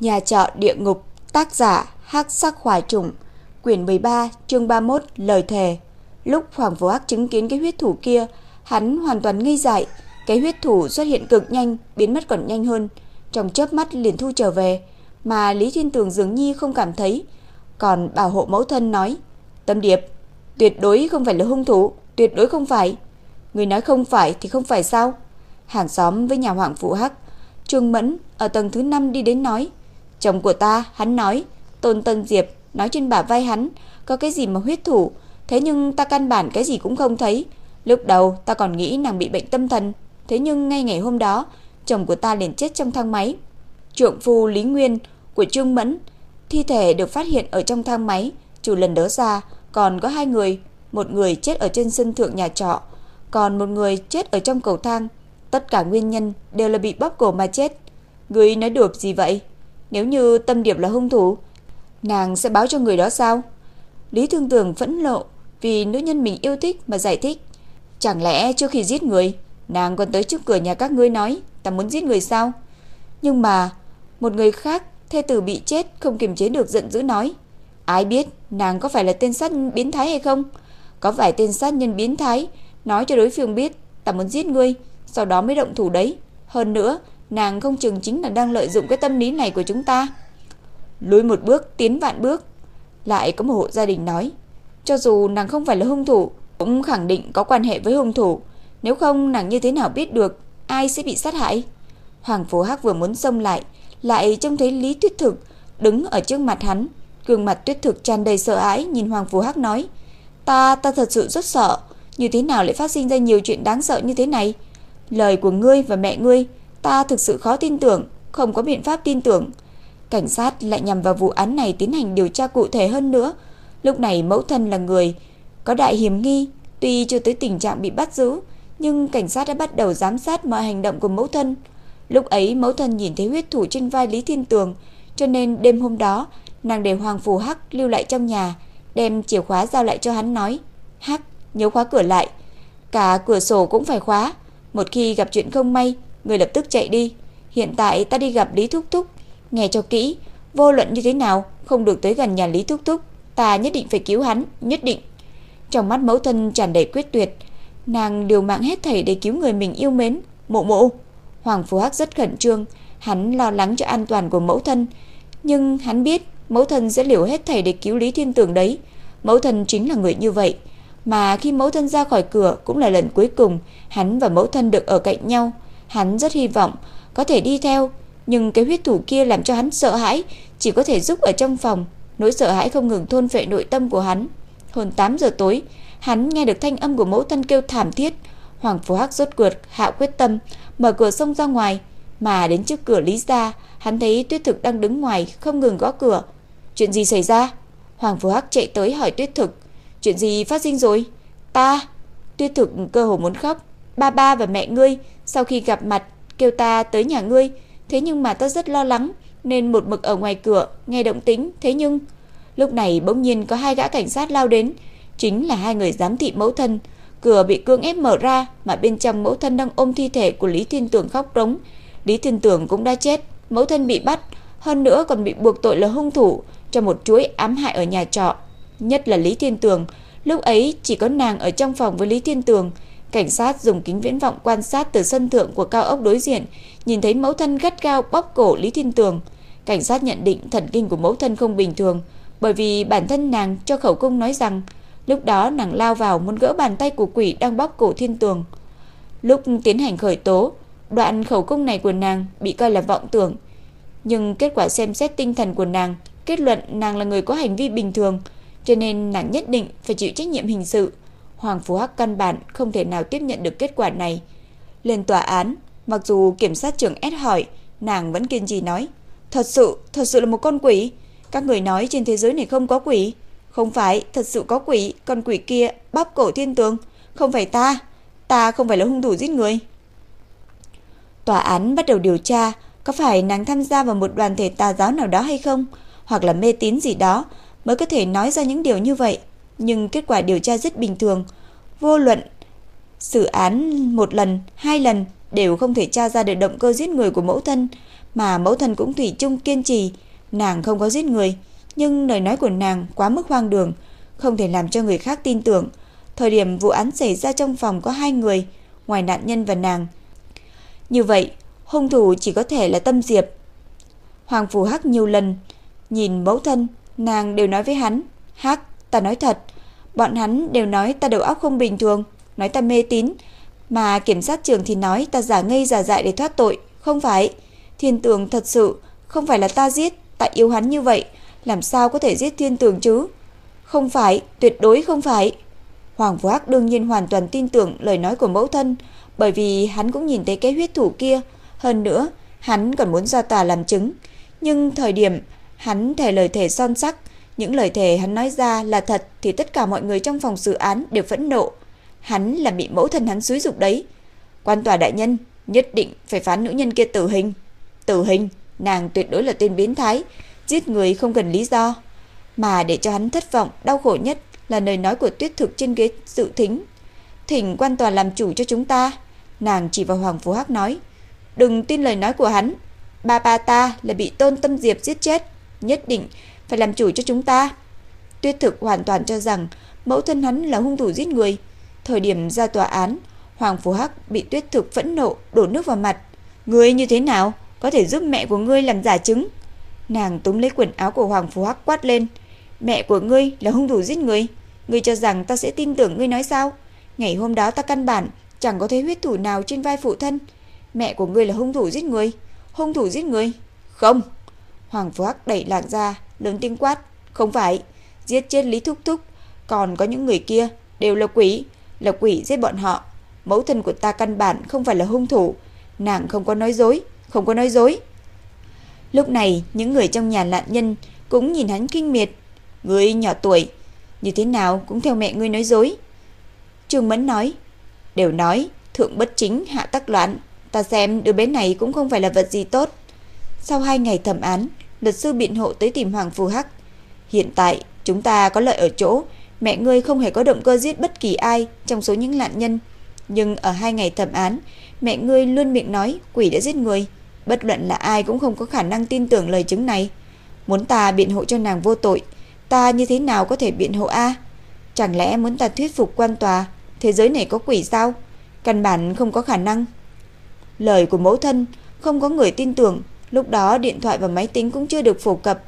Nhà trọ địa ngục, tác giả Hắc Sắc hoài Trùng, quyển 13, chương 31, lời thề. Lúc Hoàng Vô Hắc chứng kiến cái huyết thủ kia, hắn hoàn toàn ngây dại, cái huyết thủ xuất hiện cực nhanh, biến mất còn nhanh hơn, trong chớp mắt liền thu trở về, mà Lý Thiên Tường dường như không cảm thấy, còn bảo hộ mẫu thân nói: "Tâm Điệp, tuyệt đối không phải là hung thủ, tuyệt đối không phải." Người nói không phải thì không phải sao? Hàng xóm với nhà Hoàng Phụ Hắc, Trương Mẫn ở tầng thứ 5 đi đến nói, chồng của ta, hắn nói, Tôn Tân Diệp nói trên bả vai hắn, có cái gì mà huyết thủ, thế nhưng ta căn bản cái gì cũng không thấy. Lúc đầu ta còn nghĩ nàng bị bệnh tâm thần, thế nhưng ngay ngày hôm đó, chồng của ta liền chết trong thang máy. Trượng phu Lý Nguyên của Trương Mẫn, thi thể được phát hiện ở trong thang máy, chủ lần đó ra còn có hai người, một người chết ở trên sân thượng nhà trọ, còn một người chết ở trong cầu thang. Tất cả nguyên nhân đều là bị bóp cổ mà chết. Người nói đùa gì vậy? Nếu như Tâm Điệp là hung thủ, nàng sẽ báo cho người đó sao? Lý Thương Tường phẫn nộ vì nữ nhân mình yêu thích mà giải thích. Chẳng lẽ trước khi giết người, nàng còn tới trước cửa nhà các ngươi nói ta muốn giết người sao? Nhưng mà, một người khác, thê tử bị chết không kiềm chế được giận dữ nói. Ai biết nàng có phải là tên sát biến thái hay không? Có phải tên sát nhân biến thái nói cho đối phương biết ta muốn giết ngươi, sau đó mới động thủ đấy. Hơn nữa, nàng không chừng chính là đang lợi dụng cái tâm lý này của chúng ta. Lùi một bước, tiến vạn bước. Lại có một hộ gia đình nói, cho dù nàng không phải là hung thủ, cũng khẳng định có quan hệ với hung thủ. Nếu không nàng như thế nào biết được ai sẽ bị sát hại? Hoàng Phố Hắc vừa muốn xông lại, lại trông thấy Lý Tuyết Thực đứng ở trước mặt hắn, gương mặt Tuyết Thực tràn đầy sợ hãi nhìn Hoàng Phố Hắc nói: "Ta ta thật sự rất sợ, như thế nào lại phát sinh ra nhiều chuyện đáng sợ như thế này? Lời của ngươi và mẹ ngươi, ta thực sự khó tin tưởng, không có biện pháp tin tưởng." Cảnh sát lại nhằm vào vụ án này tiến hành điều tra cụ thể hơn nữa. Lúc này mẫu thân là người có đại hiểm nghi, tuy chưa tới tình trạng bị bắt giữ, nhưng cảnh sát đã bắt đầu giám sát mọi hành động của mẫu thân. Lúc ấy mẫu thân nhìn thấy huyết thủ trên vai Lý Thiên Tường, cho nên đêm hôm đó, nàng để Hoàng Phù Hắc lưu lại trong nhà, đem chìa khóa giao lại cho hắn nói: "Hắc, nhớ khóa cửa lại, cả cửa sổ cũng phải khóa, một khi gặp chuyện không may, người lập tức chạy đi. Hiện tại ta đi gặp Lý Thúc Thúc, nghe cho kỹ, vô luận như thế nào không được tới gần nhà Lý Thúc Thúc, ta nhất định phải cứu hắn, nhất định." Trong mắt mẫu thân tràn đầy quyết tuyệt, nàng liều mạng hết thảy để cứu người mình yêu mến. Mộ Mộ, Hoàng Phú Hắc rất khẩn trương, hắn lo lắng cho an toàn của mẫu thân, nhưng hắn biết mẫu thân sẽ liều hết thảy để cứu Lý Thiên Tường đấy. Mẫu thân chính là người như vậy, mà khi mẫu thân ra khỏi cửa cũng là lần cuối cùng hắn và mẫu thân được ở cạnh nhau. Hắn rất hy vọng có thể đi theo, nhưng cái huyết thủ kia làm cho hắn sợ hãi, chỉ có thể giúp ở trong phòng, nỗi sợ hãi không ngừng thôn phệ nội tâm của hắn. Hơn 8 giờ tối, hắn nghe được thanh âm của mẫu thân kêu thảm thiết. Hoàng Phú Hắc rốt cuộc hạ quyết tâm, mở cửa xông ra ngoài, mà đến trước cửa Lý gia, hắn thấy Tuyết Thực đang đứng ngoài không ngừng gõ cửa. Chuyện gì xảy ra? Hoàng Phú Hắc chạy tới hỏi Tuyết Thực, chuyện gì phát sinh rồi? Ta, Tuyết Thực cơ hồ muốn khóc, ba ba và mẹ ngươi sau khi gặp mặt kêu ta tới nhà ngươi, thế nhưng mà ta rất lo lắng nên một mực ở ngoài cửa nghe động tĩnh, thế nhưng lúc này bỗng nhiên có hai gã cảnh sát lao đến, chính là hai người giám thị mẫu thân. Cửa bị cương ép mở ra mà bên trong mẫu thân đang ôm thi thể của Lý Thiên Tường khóc rống. Lý Thiên Tường cũng đã chết, mẫu thân bị bắt, hơn nữa còn bị buộc tội là hung thủ cho một chuỗi ám hại ở nhà trọ. Nhất là Lý Thiên Tường, lúc ấy chỉ có nàng ở trong phòng với Lý Thiên Tường. Cảnh sát dùng kính viễn vọng quan sát từ sân thượng của cao ốc đối diện, nhìn thấy mẫu thân gắt gao bóp cổ Lý Thiên Tường. Cảnh sát nhận định thần kinh của mẫu thân không bình thường, bởi vì bản thân nàng cho khẩu cung nói rằng Lúc đó nàng lao vào muốn gỡ bàn tay của quỷ đang bóp cổ thiên tường. Lúc tiến hành khởi tố, đoạn khẩu cung này của nàng bị coi là vọng tưởng. Nhưng kết quả xem xét tinh thần của nàng, kết luận nàng là người có hành vi bình thường, cho nên nàng nhất định phải chịu trách nhiệm hình sự. Hoàng Phú Hắc căn bản không thể nào tiếp nhận được kết quả này. Lên tòa án, mặc dù kiểm sát trưởng ép hỏi, nàng vẫn kiên trì nói, thật sự, thật sự là một con quỷ. Các người nói trên thế giới này không có quỷ. Không phải, thật sự có quỷ, con quỷ kia bóp cổ thiên tướng, không phải ta, ta không phải là hung thủ giết người. Tòa án bắt đầu điều tra, có phải nàng tham gia vào một đoàn thể tà giáo nào đó hay không, hoặc là mê tín gì đó mới có thể nói ra những điều như vậy. Nhưng kết quả điều tra rất bình thường, vô luận xử án một lần, hai lần đều không thể tra ra được động cơ giết người của mẫu thân, mà mẫu thân cũng thủy chung kiên trì, nàng không có giết người, nhưng lời nói của nàng quá mức hoang đường, không thể làm cho người khác tin tưởng. Thời điểm vụ án xảy ra trong phòng có hai người, ngoài nạn nhân và nàng. Như vậy, hung thủ chỉ có thể là Tâm Diệp. Hoàng Phù Hắc nhiều lần nhìn mẫu thân, nàng đều nói với hắn, "Hắc, ta nói thật, bọn hắn đều nói ta đầu óc không bình thường, nói ta mê tín, mà kiểm sát trưởng thì nói ta giả ngây giả dại để thoát tội, không phải. Thiên Tường thật sự không phải là ta giết, ta yêu hắn như vậy, làm sao có thể giết Thiên Tường chứ? Không phải, tuyệt đối không phải." Hoàng vũ Hắc đương nhiên hoàn toàn tin tưởng lời nói của mẫu thân, bởi vì hắn cũng nhìn thấy cái huyết thủ kia, hơn nữa, hắn còn muốn ra tòa làm chứng, nhưng thời điểm hắn thề lời thề son sắc, những lời thề hắn nói ra là thật thì tất cả mọi người trong phòng xử án đều phẫn nộ. Hắn là bị mẫu thân hắn xúi dục đấy. Quan tòa đại nhân nhất định phải phán nữ nhân kia tử hình. Tử hình, nàng tuyệt đối là tên biến thái, giết người không cần lý do. Mà để cho hắn thất vọng, đau khổ nhất là lời nói của tuyết thực trên ghế dự thính. Thỉnh quan tòa làm chủ cho chúng ta. Nàng chỉ vào Hoàng Phú Hắc nói. Đừng tin lời nói của hắn. Ba ba ta là bị tôn tâm diệp giết chết. Nhất định phải làm chủ cho chúng ta. Tuyết thực hoàn toàn cho rằng mẫu thân hắn là hung thủ giết người. Thời điểm ra tòa án, Hoàng Phú Hắc bị tuyết thực phẫn nộ đổ nước vào mặt. Ngươi như thế nào? Có thể giúp mẹ của ngươi làm giả chứng. Nàng túm lấy quần áo của Hoàng Phú Hắc quát lên. Mẹ của ngươi là hung thủ giết người. Ngươi cho rằng ta sẽ tin tưởng ngươi nói sao? Ngày hôm đó ta căn bản chẳng có thấy huyết thủ nào trên vai phụ thân. Mẹ của ngươi là hung thủ giết người. Hung thủ giết người? Không. Hoàng Phú Hắc đẩy lạc ra, lớn tiếng quát. Không phải, giết chết Lý Thúc Thúc. Còn có những người kia đều là quỷ, là quỷ giết bọn họ. Mẫu thân của ta căn bản không phải là hung thủ. Nàng không có nói dối, không có nói dối. Lúc này, những người trong nhà nạn nhân cũng nhìn hắn kinh miệt. Ngươi nhỏ tuổi, như thế nào cũng theo mẹ ngươi nói dối. Trương Mẫn nói, đều nói thượng bất chính hạ tắc loạn, ta xem đứa bé này cũng không phải là vật gì tốt. Sau hai ngày thẩm án, luật sư biện hộ tới tìm Hoàng Phù Hắc. Hiện tại, chúng ta có lợi ở chỗ, mẹ ngươi không hề có động cơ giết bất kỳ ai trong số những nạn nhân. Nhưng ở hai ngày thẩm án, mẹ ngươi luôn miệng nói quỷ đã giết người. Bất luận là ai cũng không có khả năng tin tưởng lời chứng này. Muốn ta biện hộ cho nàng vô tội, ta như thế nào có thể biện hộ A? Chẳng lẽ muốn ta thuyết phục quan tòa, thế giới này có quỷ sao? Căn bản không có khả năng. Lời của mẫu thân không có người tin tưởng, lúc đó điện thoại và máy tính cũng chưa được phổ cập,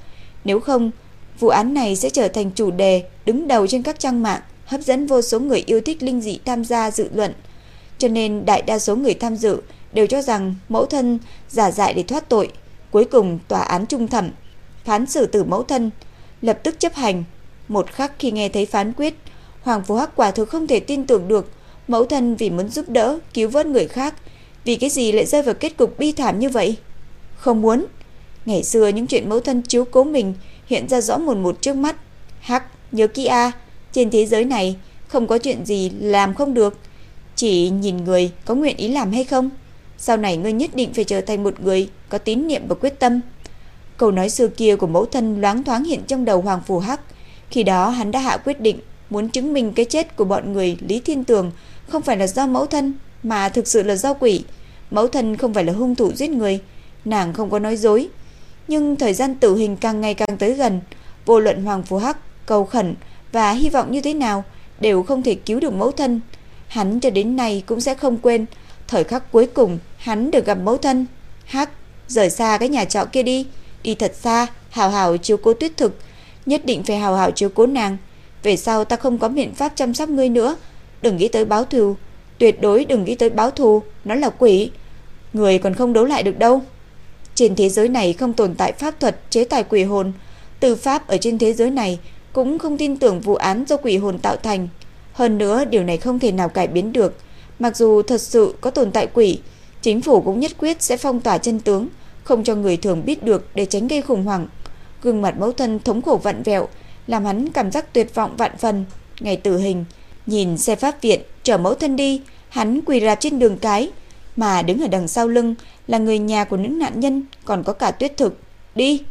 nếu không, vụ án này sẽ trở thành chủ đề đứng đầu trên các trang mạng, hấp dẫn vô số người yêu thích linh dị tham gia dự luận. Cho nên đại đa số người tham dự đều cho rằng mẫu thân giả dại để thoát tội. Cuối cùng tòa án trung thẩm phán xử tử mẫu thân lập tức chấp hành. Một khắc khi nghe thấy phán quyết, Hoàng Phú Hắc quả thực không thể tin tưởng được, mẫu thân vì muốn giúp đỡ, cứu vớt người khác, vì cái gì lại rơi vào kết cục bi thảm như vậy? Không muốn. Ngày xưa những chuyện mẫu thân chiếu cố mình hiện ra rõ một một trước mắt. Hắc, nhớ kỹ a, trên thế giới này không có chuyện gì làm không được, chỉ nhìn người có nguyện ý làm hay không. Sau này ngươi nhất định phải trở thành một người có tín niệm và quyết tâm. Câu nói xưa kia của mẫu thân loáng thoáng hiện trong đầu Hoàng Phù Hắc. Khi đó hắn đã hạ quyết định muốn chứng minh cái chết của bọn người Lý Thiên Tường không phải là do mẫu thân mà thực sự là do quỷ. Mẫu thân không phải là hung thủ giết người, nàng không có nói dối. Nhưng thời gian tử hình càng ngày càng tới gần, vô luận Hoàng Phù Hắc cầu khẩn và hy vọng như thế nào đều không thể cứu được mẫu thân. Hắn cho đến nay cũng sẽ không quên thời khắc cuối cùng hắn được gặp mẫu thân. Hắc, rời xa cái nhà trọ kia đi đi thật xa, hào hào chiếu cố tuyết thực, nhất định phải hào hào chiếu cố nàng. Về sau ta không có biện pháp chăm sóc ngươi nữa, đừng nghĩ tới báo thù, tuyệt đối đừng nghĩ tới báo thù, nó là quỷ, người còn không đấu lại được đâu. Trên thế giới này không tồn tại pháp thuật chế tài quỷ hồn, tư pháp ở trên thế giới này cũng không tin tưởng vụ án do quỷ hồn tạo thành. Hơn nữa điều này không thể nào cải biến được, mặc dù thật sự có tồn tại quỷ, chính phủ cũng nhất quyết sẽ phong tỏa chân tướng, không cho người thường biết được để tránh gây khủng hoảng. Gương mặt mẫu thân thống khổ vặn vẹo, làm hắn cảm giác tuyệt vọng vạn phần. Ngày tử hình, nhìn xe pháp viện chở mẫu thân đi, hắn quỳ rạp trên đường cái, mà đứng ở đằng sau lưng là người nhà của những nạn nhân, còn có cả Tuyết Thực. Đi.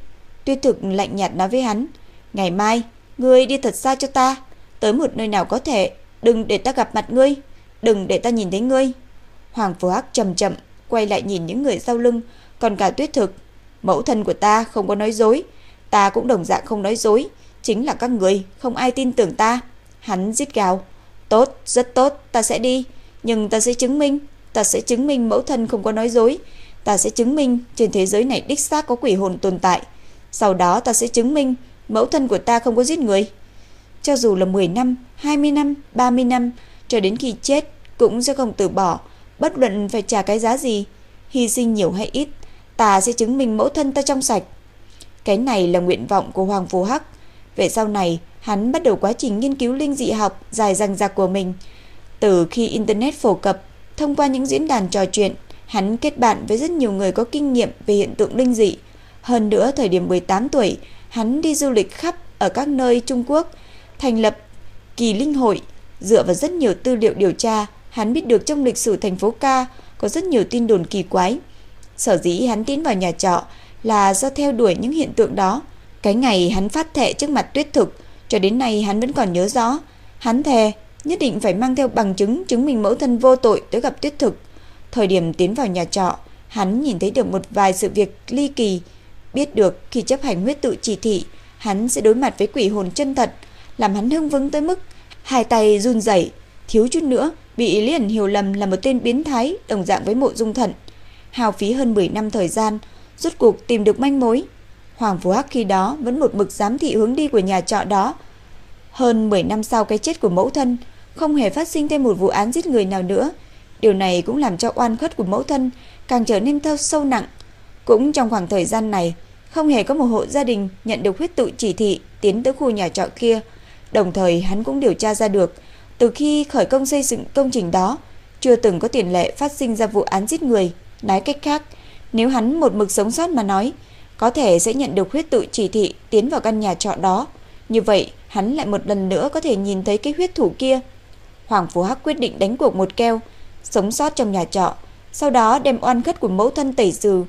Tuyết Thực lạnh nhạt nói với hắn, "Ngày mai, ngươi đi thật xa cho ta, tới một nơi nào có thể, đừng để ta gặp mặt ngươi, đừng để ta nhìn thấy ngươi." Hoàng Phù Hắc chậm chậm quay lại nhìn những người sau lưng, còn cả tuyết thực Mẫu thân của ta không có nói dối, ta cũng đồng dạng không nói dối, chính là các người không ai tin tưởng ta. Hắn rít gào, tốt, rất tốt, ta sẽ đi, nhưng ta sẽ chứng minh, ta sẽ chứng minh mẫu thân không có nói dối, ta sẽ chứng minh trên thế giới này đích xác có quỷ hồn tồn tại. Sau đó ta sẽ chứng minh mẫu thân của ta không có giết người. Cho dù là 10 năm, 20 năm, 30 năm, cho đến khi chết cũng sẽ không từ bỏ, bất luận phải trả cái giá gì, hy sinh nhiều hay ít, ta sẽ chứng minh mẫu thân ta trong sạch. Cái này là nguyện vọng của Hoàng Phù Hắc. Về sau này, hắn bắt đầu quá trình nghiên cứu linh dị học dài dằng dặc của mình. Từ khi Internet phổ cập, thông qua những diễn đàn trò chuyện, hắn kết bạn với rất nhiều người có kinh nghiệm về hiện tượng linh dị. Hơn nữa, thời điểm 18 tuổi, hắn đi du lịch khắp ở các nơi Trung Quốc, thành lập kỳ linh hội. Dựa vào rất nhiều tư liệu điều tra, hắn biết được trong lịch sử thành phố Ca có rất nhiều tin đồn kỳ quái. Sở dĩ hắn tiến vào nhà trọ là do theo đuổi những hiện tượng đó. Cái ngày hắn phát thệ trước mặt tuyết thực, cho đến nay hắn vẫn còn nhớ rõ. Hắn thề nhất định phải mang theo bằng chứng chứng minh mẫu thân vô tội tới gặp tuyết thực. Thời điểm tiến vào nhà trọ, hắn nhìn thấy được một vài sự việc ly kỳ, biết được khi chấp hành huyết tự chỉ thị, hắn sẽ đối mặt với quỷ hồn chân thật, làm hắn hưng phấn tới mức hai tay run rẩy, thiếu chút nữa bị liền hiểu lầm là một tên biến thái đồng dạng với Mộ Dung Thận. Hào phí hơn 10 năm thời gian, rốt cuộc tìm được manh mối. Hoàng Phú Hắc khi đó vẫn một mực giám thị hướng đi của nhà trọ đó. Hơn 10 năm sau cái chết của mẫu thân, không hề phát sinh thêm một vụ án giết người nào nữa. Điều này cũng làm cho oan khuất của mẫu thân càng trở nên thâu sâu nặng. Cũng trong khoảng thời gian này, không hề có một hộ gia đình nhận được huyết tụ chỉ thị tiến tới khu nhà trọ kia. Đồng thời hắn cũng điều tra ra được, từ khi khởi công xây dựng công trình đó, chưa từng có tiền lệ phát sinh ra vụ án giết người. Nói cách khác, nếu hắn một mực sống sót mà nói, có thể sẽ nhận được huyết tụ chỉ thị tiến vào căn nhà trọ đó. Như vậy, hắn lại một lần nữa có thể nhìn thấy cái huyết thủ kia. Hoàng Phú Hắc quyết định đánh cuộc một keo, sống sót trong nhà trọ, sau đó đem oan khất của mẫu thân tẩy trừ.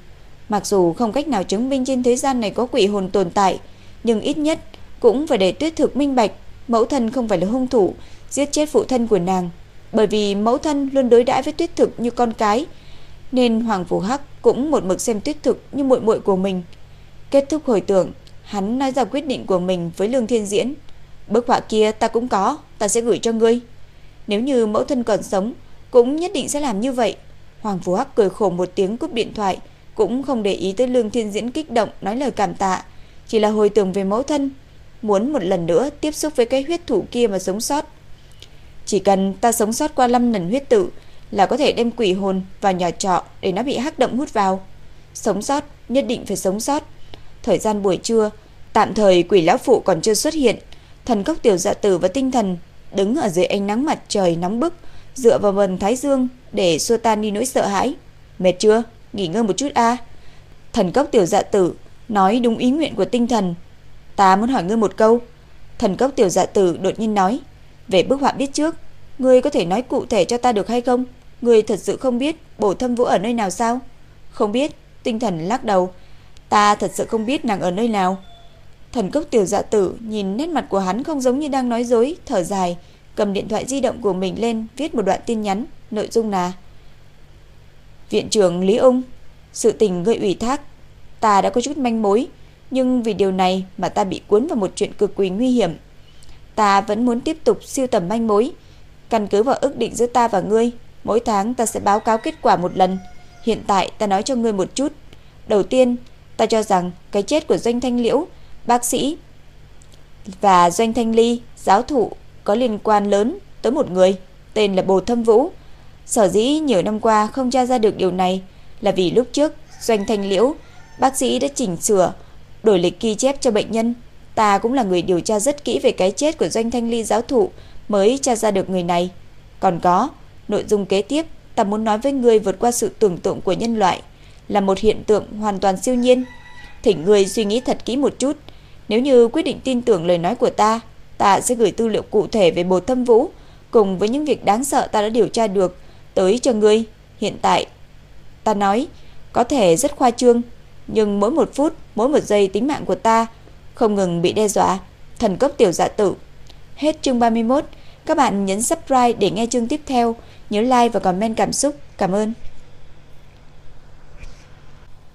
Mặc dù không cách nào chứng minh trên thế gian này có quỷ hồn tồn tại, nhưng ít nhất cũng phải để tuyết thực minh bạch, mẫu thân không phải là hung thủ giết chết phụ thân của nàng, bởi vì mẫu thân luôn đối đãi với tuyết thực như con cái, nên Hoàng vũ Hắc cũng một mực xem tuyết thực như muội muội của mình. Kết thúc hồi tưởng, hắn nói ra quyết định của mình với Lương Thiên Diễn. Bức họa kia ta cũng có, ta sẽ gửi cho ngươi. Nếu như mẫu thân còn sống, cũng nhất định sẽ làm như vậy. Hoàng Phú Hắc cười khổ một tiếng cúp điện thoại, cũng không để ý tới Lương Thiên Diễn kích động nói lời cảm tạ, chỉ là hồi tưởng về mẫu thân, muốn một lần nữa tiếp xúc với cái huyết thủ kia mà sống sót. Chỉ cần ta sống sót qua 5 lần huyết tự là có thể đem quỷ hồn vào nhà trọ để nó bị hắc động hút vào. Sống sót, nhất định phải sống sót. Thời gian buổi trưa, tạm thời quỷ lão phụ còn chưa xuất hiện, thần cốc tiểu dạ tử và tinh thần đứng ở dưới ánh nắng mặt trời nóng bức, dựa vào vần thái dương để xua tan đi nỗi sợ hãi. Mệt chưa? Nghỉ ngơi một chút a. Thần cốc tiểu dạ tử nói đúng ý nguyện của tinh thần. Ta muốn hỏi ngươi một câu. Thần cốc tiểu dạ tử đột nhiên nói, về bức họa biết trước, ngươi có thể nói cụ thể cho ta được hay không? Ngươi thật sự không biết bổ thâm vũ ở nơi nào sao? Không biết, tinh thần lắc đầu. Ta thật sự không biết nàng ở nơi nào. Thần cốc tiểu dạ tử nhìn nét mặt của hắn không giống như đang nói dối, thở dài, cầm điện thoại di động của mình lên viết một đoạn tin nhắn, nội dung là Viện trưởng Lý Ung, sự tình gây ủy thác, ta đã có chút manh mối, nhưng vì điều này mà ta bị cuốn vào một chuyện cực kỳ nguy hiểm. Ta vẫn muốn tiếp tục siêu tầm manh mối, căn cứ vào ước định giữa ta và ngươi, mỗi tháng ta sẽ báo cáo kết quả một lần. Hiện tại ta nói cho ngươi một chút. Đầu tiên, ta cho rằng cái chết của Doanh Thanh Liễu, bác sĩ và Doanh Thanh Ly, giáo thụ có liên quan lớn tới một người tên là Bồ Thâm Vũ. Sở dĩ nhiều năm qua không tra ra được điều này là vì lúc trước Doanh Thanh Liễu, bác sĩ đã chỉnh sửa đổi lịch ghi chép cho bệnh nhân Ta cũng là người điều tra rất kỹ về cái chết của Doanh Thanh Ly giáo thụ mới tra ra được người này. Còn có, nội dung kế tiếp ta muốn nói với người vượt qua sự tưởng tượng của nhân loại là một hiện tượng hoàn toàn siêu nhiên. Thỉnh người suy nghĩ thật kỹ một chút, nếu như quyết định tin tưởng lời nói của ta, ta sẽ gửi tư liệu cụ thể về bộ Thâm Vũ cùng với những việc đáng sợ ta đã điều tra được tới cho ngươi. Hiện tại, ta nói, có thể rất khoa trương, nhưng mỗi một phút, mỗi một giây tính mạng của ta không ngừng bị đe dọa. Thần cấp tiểu dạ tử. Hết chương 31. Các bạn nhấn subscribe để nghe chương tiếp theo. Nhớ like và comment cảm xúc. Cảm ơn.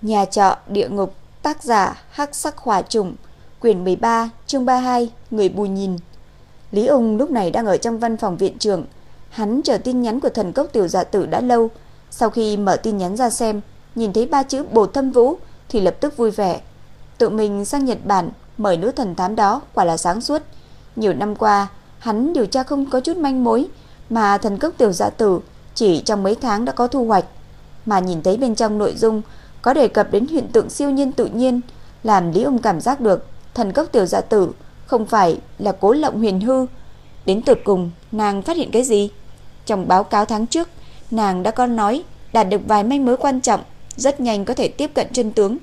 Nhà trọ địa ngục Tác giả Hắc Sắc Hỏa Trùng, quyển 13, chương 32, người bù nhìn. Lý Ung lúc này đang ở trong văn phòng viện trưởng, hắn chờ tin nhắn của thần cốc tiểu dạ tử đã lâu, sau khi mở tin nhắn ra xem, nhìn thấy ba chữ Bồ Thâm Vũ thì lập tức vui vẻ. Tự mình sang Nhật Bản mời nữ thần thám đó quả là sáng suốt. Nhiều năm qua, hắn điều tra không có chút manh mối, mà thần cốc tiểu dạ tử chỉ trong mấy tháng đã có thu hoạch. Mà nhìn thấy bên trong nội dung có đề cập đến hiện tượng siêu nhiên tự nhiên, làm Lý Ung cảm giác được thần cốc tiểu dạ tử không phải là cố lộng huyền hư. Đến tuyệt cùng, nàng phát hiện cái gì? Trong báo cáo tháng trước, nàng đã có nói đạt được vài manh mối quan trọng, rất nhanh có thể tiếp cận chân tướng.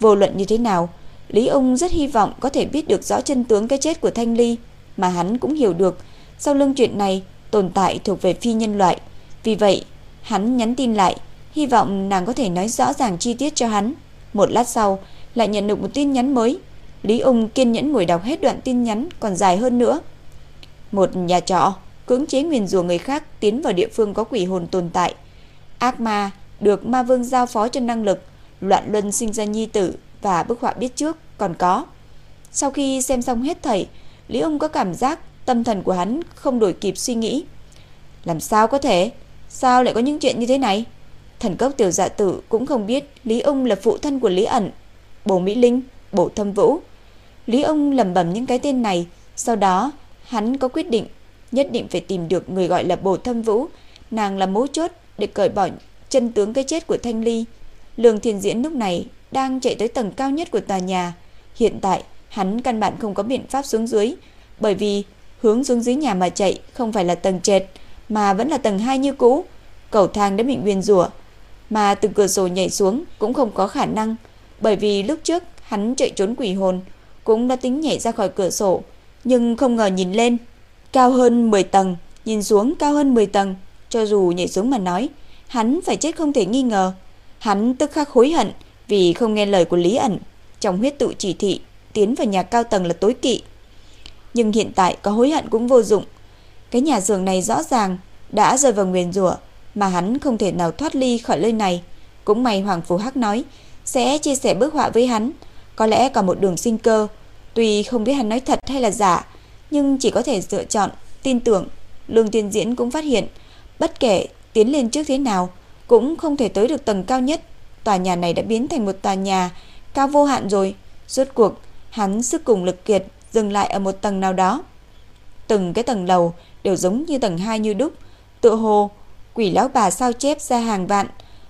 Vô luận như thế nào, Lý Ung rất hy vọng có thể biết được rõ chân tướng cái chết của Thanh Ly, mà hắn cũng hiểu được sau lưng chuyện này tồn tại thuộc về phi nhân loại. Vì vậy, hắn nhắn tin lại, hy vọng nàng có thể nói rõ ràng chi tiết cho hắn. Một lát sau, lại nhận được một tin nhắn mới. Lý Ung kiên nhẫn ngồi đọc hết đoạn tin nhắn còn dài hơn nữa. Một nhà trọ cưỡng chế nguyền rủa người khác tiến vào địa phương có quỷ hồn tồn tại. Ác ma được ma vương giao phó cho năng lực, loạn luân sinh ra nhi tử và bức họa biết trước còn có. Sau khi xem xong hết thảy, Lý Ung có cảm giác tâm thần của hắn không đổi kịp suy nghĩ. Làm sao có thể? Sao lại có những chuyện như thế này? Thần cốc tiểu dạ tử cũng không biết Lý Ung là phụ thân của Lý ẩn, Bổ Mỹ Linh, Bổ Thâm Vũ. Lý ông lầm bầm những cái tên này, sau đó hắn có quyết định nhất định phải tìm được người gọi là Bổ Thâm Vũ, nàng là mấu chốt để cởi bỏ chân tướng cái chết của Thanh Ly. Lương Thiên Diễn lúc này đang chạy tới tầng cao nhất của tòa nhà. Hiện tại, hắn căn bản không có biện pháp xuống dưới, bởi vì hướng xuống dưới nhà mà chạy không phải là tầng trệt, mà vẫn là tầng 2 như cũ. Cầu thang đã bị nguyên rủa, mà từ cửa sổ nhảy xuống cũng không có khả năng, bởi vì lúc trước hắn chạy trốn quỷ hồn cũng đã tính nhảy ra khỏi cửa sổ, nhưng không ngờ nhìn lên cao hơn 10 tầng, nhìn xuống cao hơn 10 tầng, cho dù nhảy xuống mà nói, hắn phải chết không thể nghi ngờ. Hắn tức khắc hối hận vì không nghe lời của Lý ẩn, trong huyết tự chỉ thị tiến vào nhà cao tầng là tối kỵ. Nhưng hiện tại có hối hận cũng vô dụng. Cái nhà giường này rõ ràng đã rơi vào nguyền rủa, mà hắn không thể nào thoát ly khỏi nơi này. Cũng may Hoàng Phú Hắc nói sẽ chia sẻ bức họa với hắn, có lẽ còn một đường sinh cơ. Tuy không biết hắn nói thật hay là giả, nhưng chỉ có thể lựa chọn tin tưởng. Lương Tiên Diễn cũng phát hiện, bất kể tiến lên trước thế nào, cũng không thể tới được tầng cao nhất. Tòa nhà này đã biến thành một tòa nhà cao vô hạn rồi. Rốt cuộc, hắn sức cùng lực kiệt dừng lại ở một tầng nào đó. Từng cái tầng lầu đều giống như tầng 2 như đúc, tựa hồ quỷ lão bà sao chép ra hàng vạn,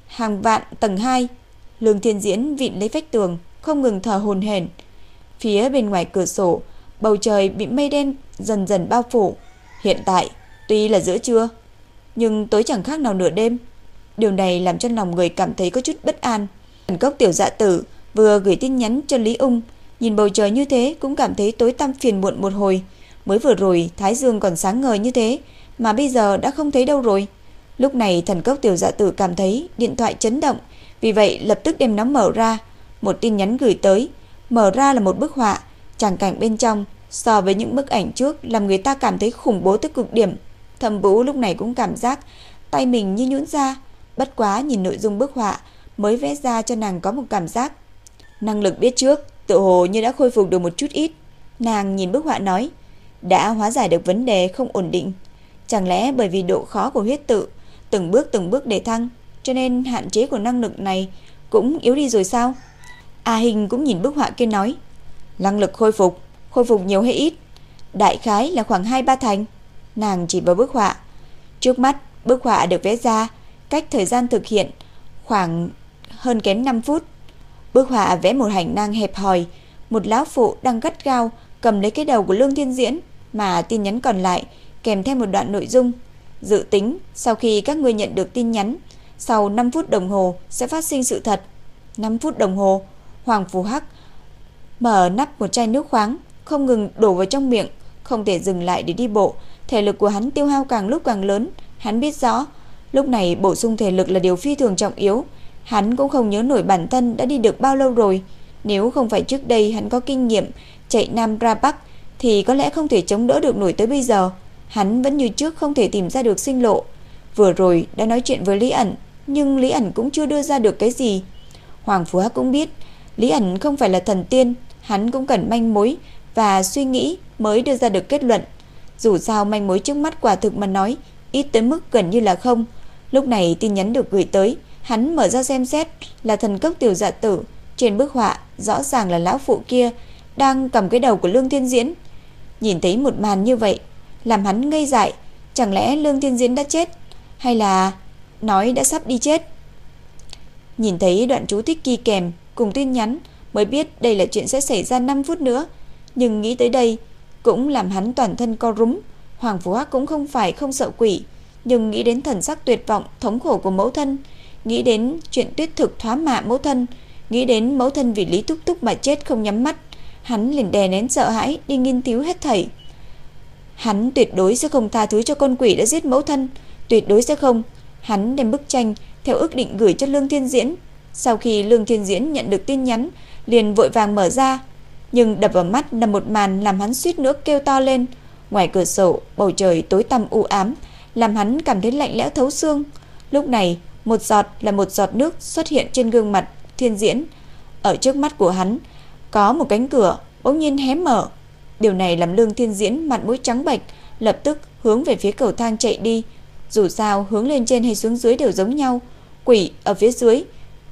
hàng vạn tầng 2. Lương Thiên Diễn vịn lấy vách tường, không ngừng thở hồn hển. Phía bên ngoài cửa sổ, bầu trời bị mây đen dần dần bao phủ. Hiện tại, tuy là giữa trưa, nhưng tối chẳng khác nào nửa đêm. Điều này làm cho lòng người cảm thấy có chút bất an. Thần cốc tiểu dạ tử vừa gửi tin nhắn cho Lý Ung, nhìn bầu trời như thế cũng cảm thấy tối tăm phiền muộn một hồi. Mới vừa rồi Thái Dương còn sáng ngời như thế, mà bây giờ đã không thấy đâu rồi. Lúc này thần cốc tiểu dạ tử cảm thấy điện thoại chấn động, vì vậy lập tức đem nó mở ra. Một tin nhắn gửi tới, mở ra là một bức họa, tràng cảnh bên trong so với những bức ảnh trước làm người ta cảm thấy khủng bố tới cực điểm. Thẩm Vũ lúc này cũng cảm giác tay mình như nhũn ra, bất quá nhìn nội dung bức họa mới vẽ ra cho nàng có một cảm giác năng lực biết trước, tự hồ như đã khôi phục được một chút ít. Nàng nhìn bức họa nói, đã hóa giải được vấn đề không ổn định. Chẳng lẽ bởi vì độ khó của huyết tự từng bước từng bước để thăng, cho nên hạn chế của năng lực này cũng yếu đi rồi sao? A Hình cũng nhìn bức họa kia nói, năng lực khôi phục, khôi phục nhiều hay ít? Đại khái là khoảng 2-3 thành. Nàng chỉ vào bức họa. Trước mắt, bức họa được vẽ ra, cách thời gian thực hiện khoảng hơn kém 5 phút. Bức họa vẽ một hành năng hẹp hòi, một lão phụ đang gắt gao cầm lấy cái đầu của Lương Thiên Diễn, mà tin nhắn còn lại kèm theo một đoạn nội dung. Dự tính sau khi các ngươi nhận được tin nhắn, sau 5 phút đồng hồ sẽ phát sinh sự thật. 5 phút đồng hồ, Hoàng Phù Hắc mở nắp một chai nước khoáng, không ngừng đổ vào trong miệng, không thể dừng lại để đi bộ. Thể lực của hắn tiêu hao càng lúc càng lớn, hắn biết rõ, lúc này bổ sung thể lực là điều phi thường trọng yếu. Hắn cũng không nhớ nổi bản thân đã đi được bao lâu rồi. Nếu không phải trước đây hắn có kinh nghiệm chạy Nam ra Bắc thì có lẽ không thể chống đỡ được nổi tới bây giờ. Hắn vẫn như trước không thể tìm ra được sinh lộ. Vừa rồi đã nói chuyện với Lý ẩn, nhưng Lý ẩn cũng chưa đưa ra được cái gì. Hoàng Phú Hắc cũng biết, Lý ẩn không phải là thần tiên, hắn cũng cần manh mối và suy nghĩ mới đưa ra được kết luận. Dù sao manh mối trước mắt quả thực mà nói, ít tới mức gần như là không. Lúc này tin nhắn được gửi tới, hắn mở ra xem xét là thần cốc tiểu dạ tử, trên bức họa rõ ràng là lão phụ kia đang cầm cái đầu của Lương Thiên Diễn. Nhìn thấy một màn như vậy, làm hắn ngây dại, chẳng lẽ Lương Thiên Diễn đã chết hay là nói đã sắp đi chết? Nhìn thấy đoạn chú thích ghi kèm cùng tin nhắn mới biết đây là chuyện sẽ xảy ra 5 phút nữa, nhưng nghĩ tới đây cũng làm hắn toàn thân co rúm. Hoàng Phú Hắc cũng không phải không sợ quỷ, nhưng nghĩ đến thần sắc tuyệt vọng, thống khổ của mẫu thân, nghĩ đến chuyện tuyết thực thoá mạ mẫu thân, nghĩ đến mẫu thân vì Lý Túc Túc mà chết không nhắm mắt, hắn liền đè nén sợ hãi đi nghiên cứu hết thảy. Hắn tuyệt đối sẽ không tha thứ cho con quỷ đã giết mẫu thân, tuyệt đối sẽ không. Hắn đem bức tranh theo ước định gửi cho Lương Thiên Diễn. Sau khi Lương Thiên Diễn nhận được tin nhắn, liền vội vàng mở ra, nhưng đập vào mắt là một màn làm hắn suýt nữa kêu to lên. Ngoài cửa sổ, bầu trời tối tăm u ám, làm hắn cảm thấy lạnh lẽo thấu xương. Lúc này, một giọt là một giọt nước xuất hiện trên gương mặt Thiên Diễn. Ở trước mắt của hắn, có một cánh cửa bỗng nhiên hé mở. Điều này làm Lương Thiên Diễn mặt mũi trắng bệch, lập tức hướng về phía cầu thang chạy đi. Dù sao hướng lên trên hay xuống dưới đều giống nhau, quỷ ở phía dưới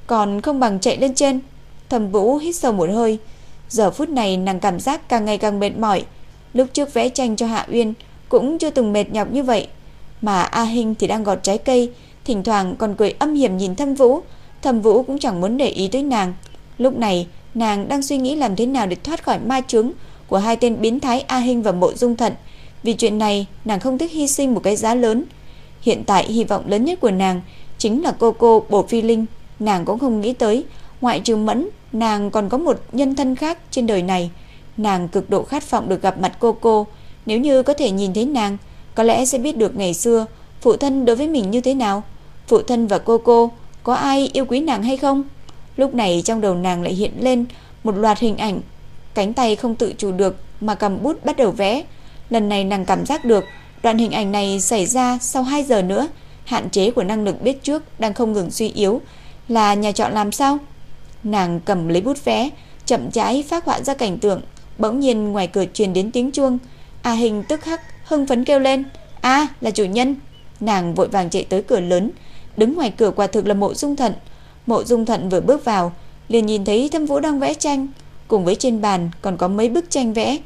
còn không bằng chạy lên trên. Thẩm Vũ hít sâu một hơi, giờ phút này nàng cảm giác càng ngày càng mệt mỏi. Lúc trước vẽ tranh cho Hạ Uyên cũng chưa từng mệt nhọc như vậy, mà A Hinh thì đang gọt trái cây, thỉnh thoảng còn cười âm hiểm nhìn Thẩm Vũ. Thẩm Vũ cũng chẳng muốn để ý tới nàng. Lúc này, nàng đang suy nghĩ làm thế nào để thoát khỏi ma chướng của hai tên biến thái A Hinh và Mộ Dung Thận. Vì chuyện này, nàng không thích hy sinh một cái giá lớn. Hiện tại hy vọng lớn nhất của nàng chính là cô cô Bổ Phi Linh. Nàng cũng không nghĩ tới, ngoại trừ Mẫn, nàng còn có một nhân thân khác trên đời này. Nàng cực độ khát vọng được gặp mặt cô cô. Nếu như có thể nhìn thấy nàng, có lẽ sẽ biết được ngày xưa phụ thân đối với mình như thế nào. Phụ thân và cô cô có ai yêu quý nàng hay không? Lúc này trong đầu nàng lại hiện lên một loạt hình ảnh, cánh tay không tự chủ được mà cầm bút bắt đầu vẽ. Lần này nàng cảm giác được đoạn hình ảnh này xảy ra sau 2 giờ nữa, hạn chế của năng lực biết trước đang không ngừng suy yếu, là nhà chọn làm sao? Nàng cầm lấy bút vẽ, chậm rãi phát họa ra cảnh tượng, bỗng nhiên ngoài cửa truyền đến tiếng chuông, A Hình tức khắc hưng phấn kêu lên, "A, là chủ nhân." Nàng vội vàng chạy tới cửa lớn, đứng ngoài cửa quả thực là Mộ Dung Thận. Mộ Dung Thận vừa bước vào, liền nhìn thấy Thâm Vũ đang vẽ tranh, cùng với trên bàn còn có mấy bức tranh vẽ,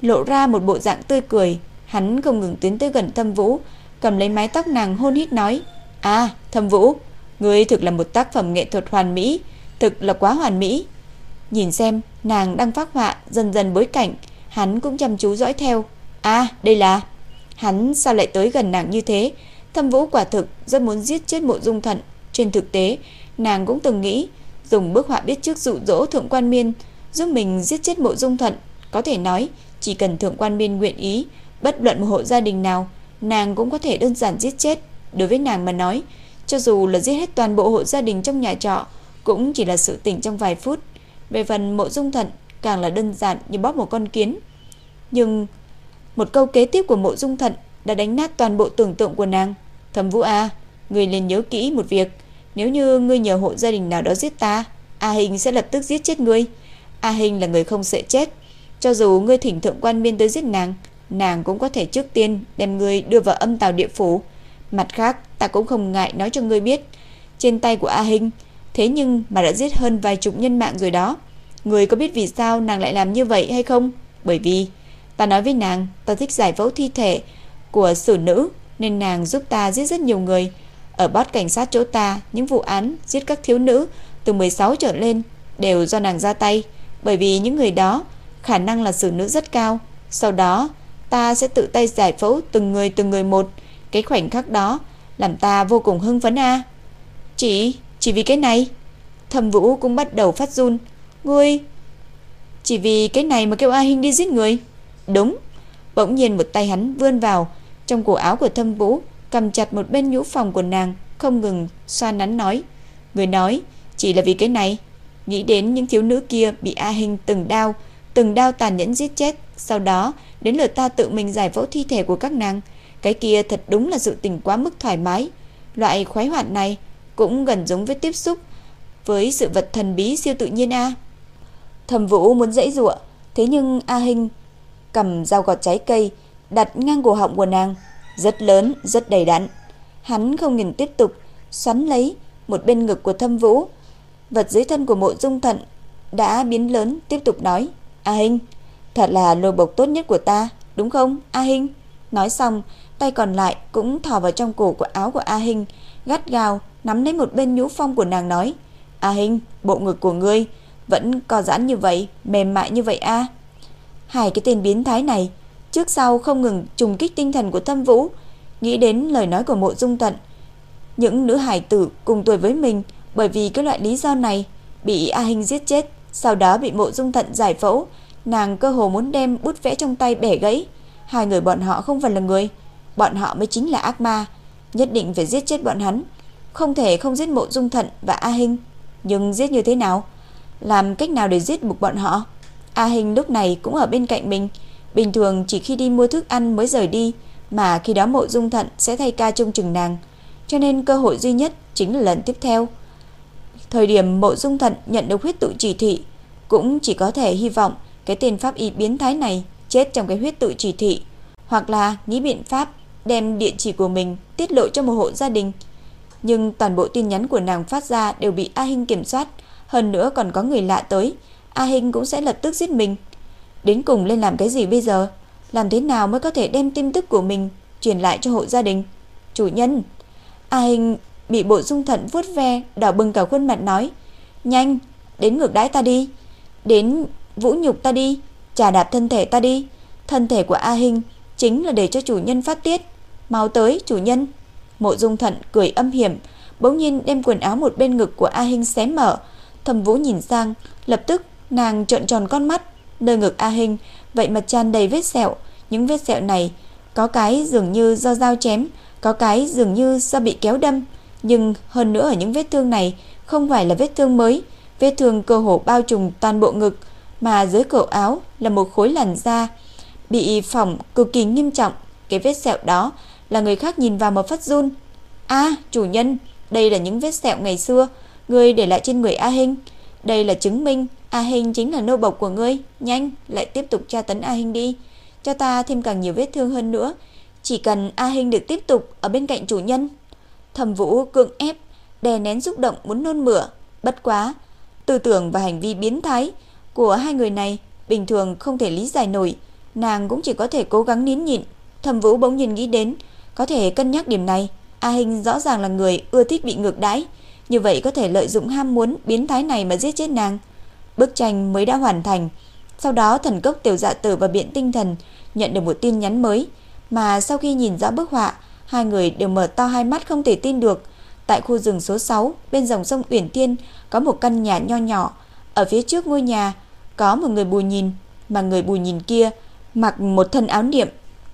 lộ ra một bộ dạng tươi cười. Hắn không ngừng tiến tới gần Thâm Vũ, cầm lấy mái tóc nàng hôn hít nói: "A, Thâm Vũ, ngươi thực là một tác phẩm nghệ thuật hoàn mỹ, thực là quá hoàn mỹ." Nhìn xem, nàng đang phát họa dần dần bối cảnh, hắn cũng chăm chú dõi theo. "A, đây là..." Hắn sao lại tới gần nàng như thế? Thâm Vũ quả thực rất muốn giết chết Mộ Dung Thận, trên thực tế, nàng cũng từng nghĩ dùng bức họa biết trước dụ dỗ Thượng Quan Miên giúp mình giết chết Mộ Dung Thận, có thể nói chỉ cần Thượng Quan Miên nguyện ý, bất luận một hộ gia đình nào, nàng cũng có thể đơn giản giết chết. Đối với nàng mà nói, cho dù là giết hết toàn bộ hộ gia đình trong nhà trọ, cũng chỉ là sự tình trong vài phút. Về phần Mộ Dung Thận, càng là đơn giản như bóp một con kiến. Nhưng một câu kế tiếp của Mộ Dung Thận đã đánh nát toàn bộ tưởng tượng của nàng. Thẩm Vũ A, người nên nhớ kỹ một việc, nếu như ngươi nhờ hộ gia đình nào đó giết ta, A Hình sẽ lập tức giết chết ngươi. A Hình là người không sợ chết, cho dù ngươi thỉnh thượng quan miên tới giết nàng, nàng cũng có thể trước tiên đem ngươi đưa vào âm tàu địa phủ. Mặt khác, ta cũng không ngại nói cho ngươi biết, trên tay của A hinh thế nhưng mà đã giết hơn vài chục nhân mạng rồi đó. Ngươi có biết vì sao nàng lại làm như vậy hay không? Bởi vì ta nói với nàng, ta thích giải phẫu thi thể của xử nữ nên nàng giúp ta giết rất nhiều người. Ở bót cảnh sát chỗ ta, những vụ án giết các thiếu nữ từ 16 trở lên đều do nàng ra tay, bởi vì những người đó khả năng là xử nữ rất cao. Sau đó, ta sẽ tự tay giải phẫu từng người từng người một. Cái khoảnh khắc đó làm ta vô cùng hưng phấn à? a. Chỉ, chỉ vì cái này. Thẩm Vũ cũng bắt đầu phát run. Ngươi chỉ vì cái này mà kêu A Hinh đi giết người? Đúng. Bỗng nhiên một tay hắn vươn vào trong cổ áo của Thâm Vũ, cầm chặt một bên nhũ phòng của nàng, không ngừng xoa nắn nói. Người nói, chỉ là vì cái này. Nghĩ đến những thiếu nữ kia bị A Hình từng đao, từng đao tàn nhẫn giết chết. Sau đó, đến lượt ta tự mình giải phẫu thi thể của các nàng. Cái kia thật đúng là sự tình quá mức thoải mái. Loại khoái hoạt này cũng gần giống với tiếp xúc với sự vật thần bí siêu tự nhiên A. Thẩm Vũ muốn dãy dụa, thế nhưng A Hinh cầm dao gọt trái cây đặt ngang cổ họng của nàng, rất lớn, rất đầy đặn. Hắn không ngừng tiếp tục xoắn lấy một bên ngực của Thâm Vũ. Vật dưới thân của Mộ Dung Thận đã biến lớn, tiếp tục nói: "A Hinh, thật là lô bộc tốt nhất của ta, đúng không, A Hinh?" Nói xong, tay còn lại cũng thò vào trong cổ của áo của A Hinh, gắt gao nắm lấy một bên nhũ phong của nàng nói: "A Hinh, bộ ngực của ngươi vẫn co giãn như vậy, mềm mại như vậy a." Hai cái tên biến thái này trước sau không ngừng trùng kích tinh thần của Thâm Vũ, nghĩ đến lời nói của Mộ Dung Tận. Những nữ hải tử cùng tuổi với mình bởi vì cái loại lý do này bị A Hinh giết chết, sau đó bị Mộ Dung Tận giải phẫu, nàng cơ hồ muốn đem bút vẽ trong tay bẻ gãy. Hai người bọn họ không phải là người, bọn họ mới chính là ác ma, nhất định phải giết chết bọn hắn, không thể không giết Mộ Dung Thận và A Hinh, nhưng giết như thế nào? Làm cách nào để giết buộc bọn họ? A Hinh lúc này cũng ở bên cạnh mình, bình thường chỉ khi đi mua thức ăn mới rời đi, mà khi đó Mộ Dung Thận sẽ thay ca trông chừng nàng, cho nên cơ hội duy nhất chính là lần tiếp theo. Thời điểm Mộ Dung Thận nhận được huyết tự chỉ thị, cũng chỉ có thể hy vọng cái tên pháp y biến thái này chết trong cái huyết tự chỉ thị, hoặc là nghĩ biện pháp đem địa chỉ của mình tiết lộ cho một hộ gia đình. Nhưng toàn bộ tin nhắn của nàng phát ra đều bị A Hinh kiểm soát, hơn nữa còn có người lạ tới, A Hinh cũng sẽ lập tức giết mình. Đến cùng lên làm cái gì bây giờ? Làm thế nào mới có thể đem tin tức của mình truyền lại cho hộ gia đình? Chủ nhân, A Hinh bị bộ dung thận vuốt ve, đỏ bừng cả khuôn mặt nói, "Nhanh, đến ngược đãi ta đi, đến vũ nhục ta đi, trà đạp thân thể ta đi." Thân thể của A Hinh chính là để cho chủ nhân phát tiết. Mau tới, chủ nhân. Mộ Dung Thận cười âm hiểm, bỗng nhiên đem quần áo một bên ngực của A Hinh xé mở. Thẩm Vũ nhìn sang, lập tức nàng trợn tròn con mắt, nơi ngực A Hinh vậy mà tràn đầy vết sẹo, những vết sẹo này có cái dường như do dao chém, có cái dường như do bị kéo đâm, nhưng hơn nữa ở những vết thương này không phải là vết thương mới, vết thương cơ hồ bao trùm toàn bộ ngực, mà dưới cổ áo là một khối làn da bị phỏng cực kỳ nghiêm trọng, cái vết sẹo đó là người khác nhìn vào mà phát run. "A, chủ nhân, đây là những vết sẹo ngày xưa. Ngươi để lại trên người A Hinh, đây là chứng minh A Hinh chính là nô bộc của ngươi, nhanh lại tiếp tục tra tấn A Hinh đi, cho ta thêm càng nhiều vết thương hơn nữa, chỉ cần A Hinh được tiếp tục ở bên cạnh chủ nhân." Thẩm Vũ cưỡng ép đè nén xúc động muốn nôn mửa, bất quá, tư tưởng và hành vi biến thái của hai người này bình thường không thể lý giải nổi, nàng cũng chỉ có thể cố gắng nín nhịn. Thẩm Vũ bỗng nhìn nghĩ đến, có thể cân nhắc điểm này, A Hinh rõ ràng là người ưa thích bị ngược đãi, như vậy có thể lợi dụng ham muốn biến thái này mà giết chết nàng. Bức tranh mới đã hoàn thành, sau đó thần cốc tiểu dạ tử và biện tinh thần nhận được một tin nhắn mới, mà sau khi nhìn rõ bức họa, hai người đều mở to hai mắt không thể tin được. Tại khu rừng số 6, bên dòng sông Uyển Thiên, có một căn nhà nho nhỏ, ở phía trước ngôi nhà có một người bù nhìn, mà người bù nhìn kia mặc một thân áo niệm,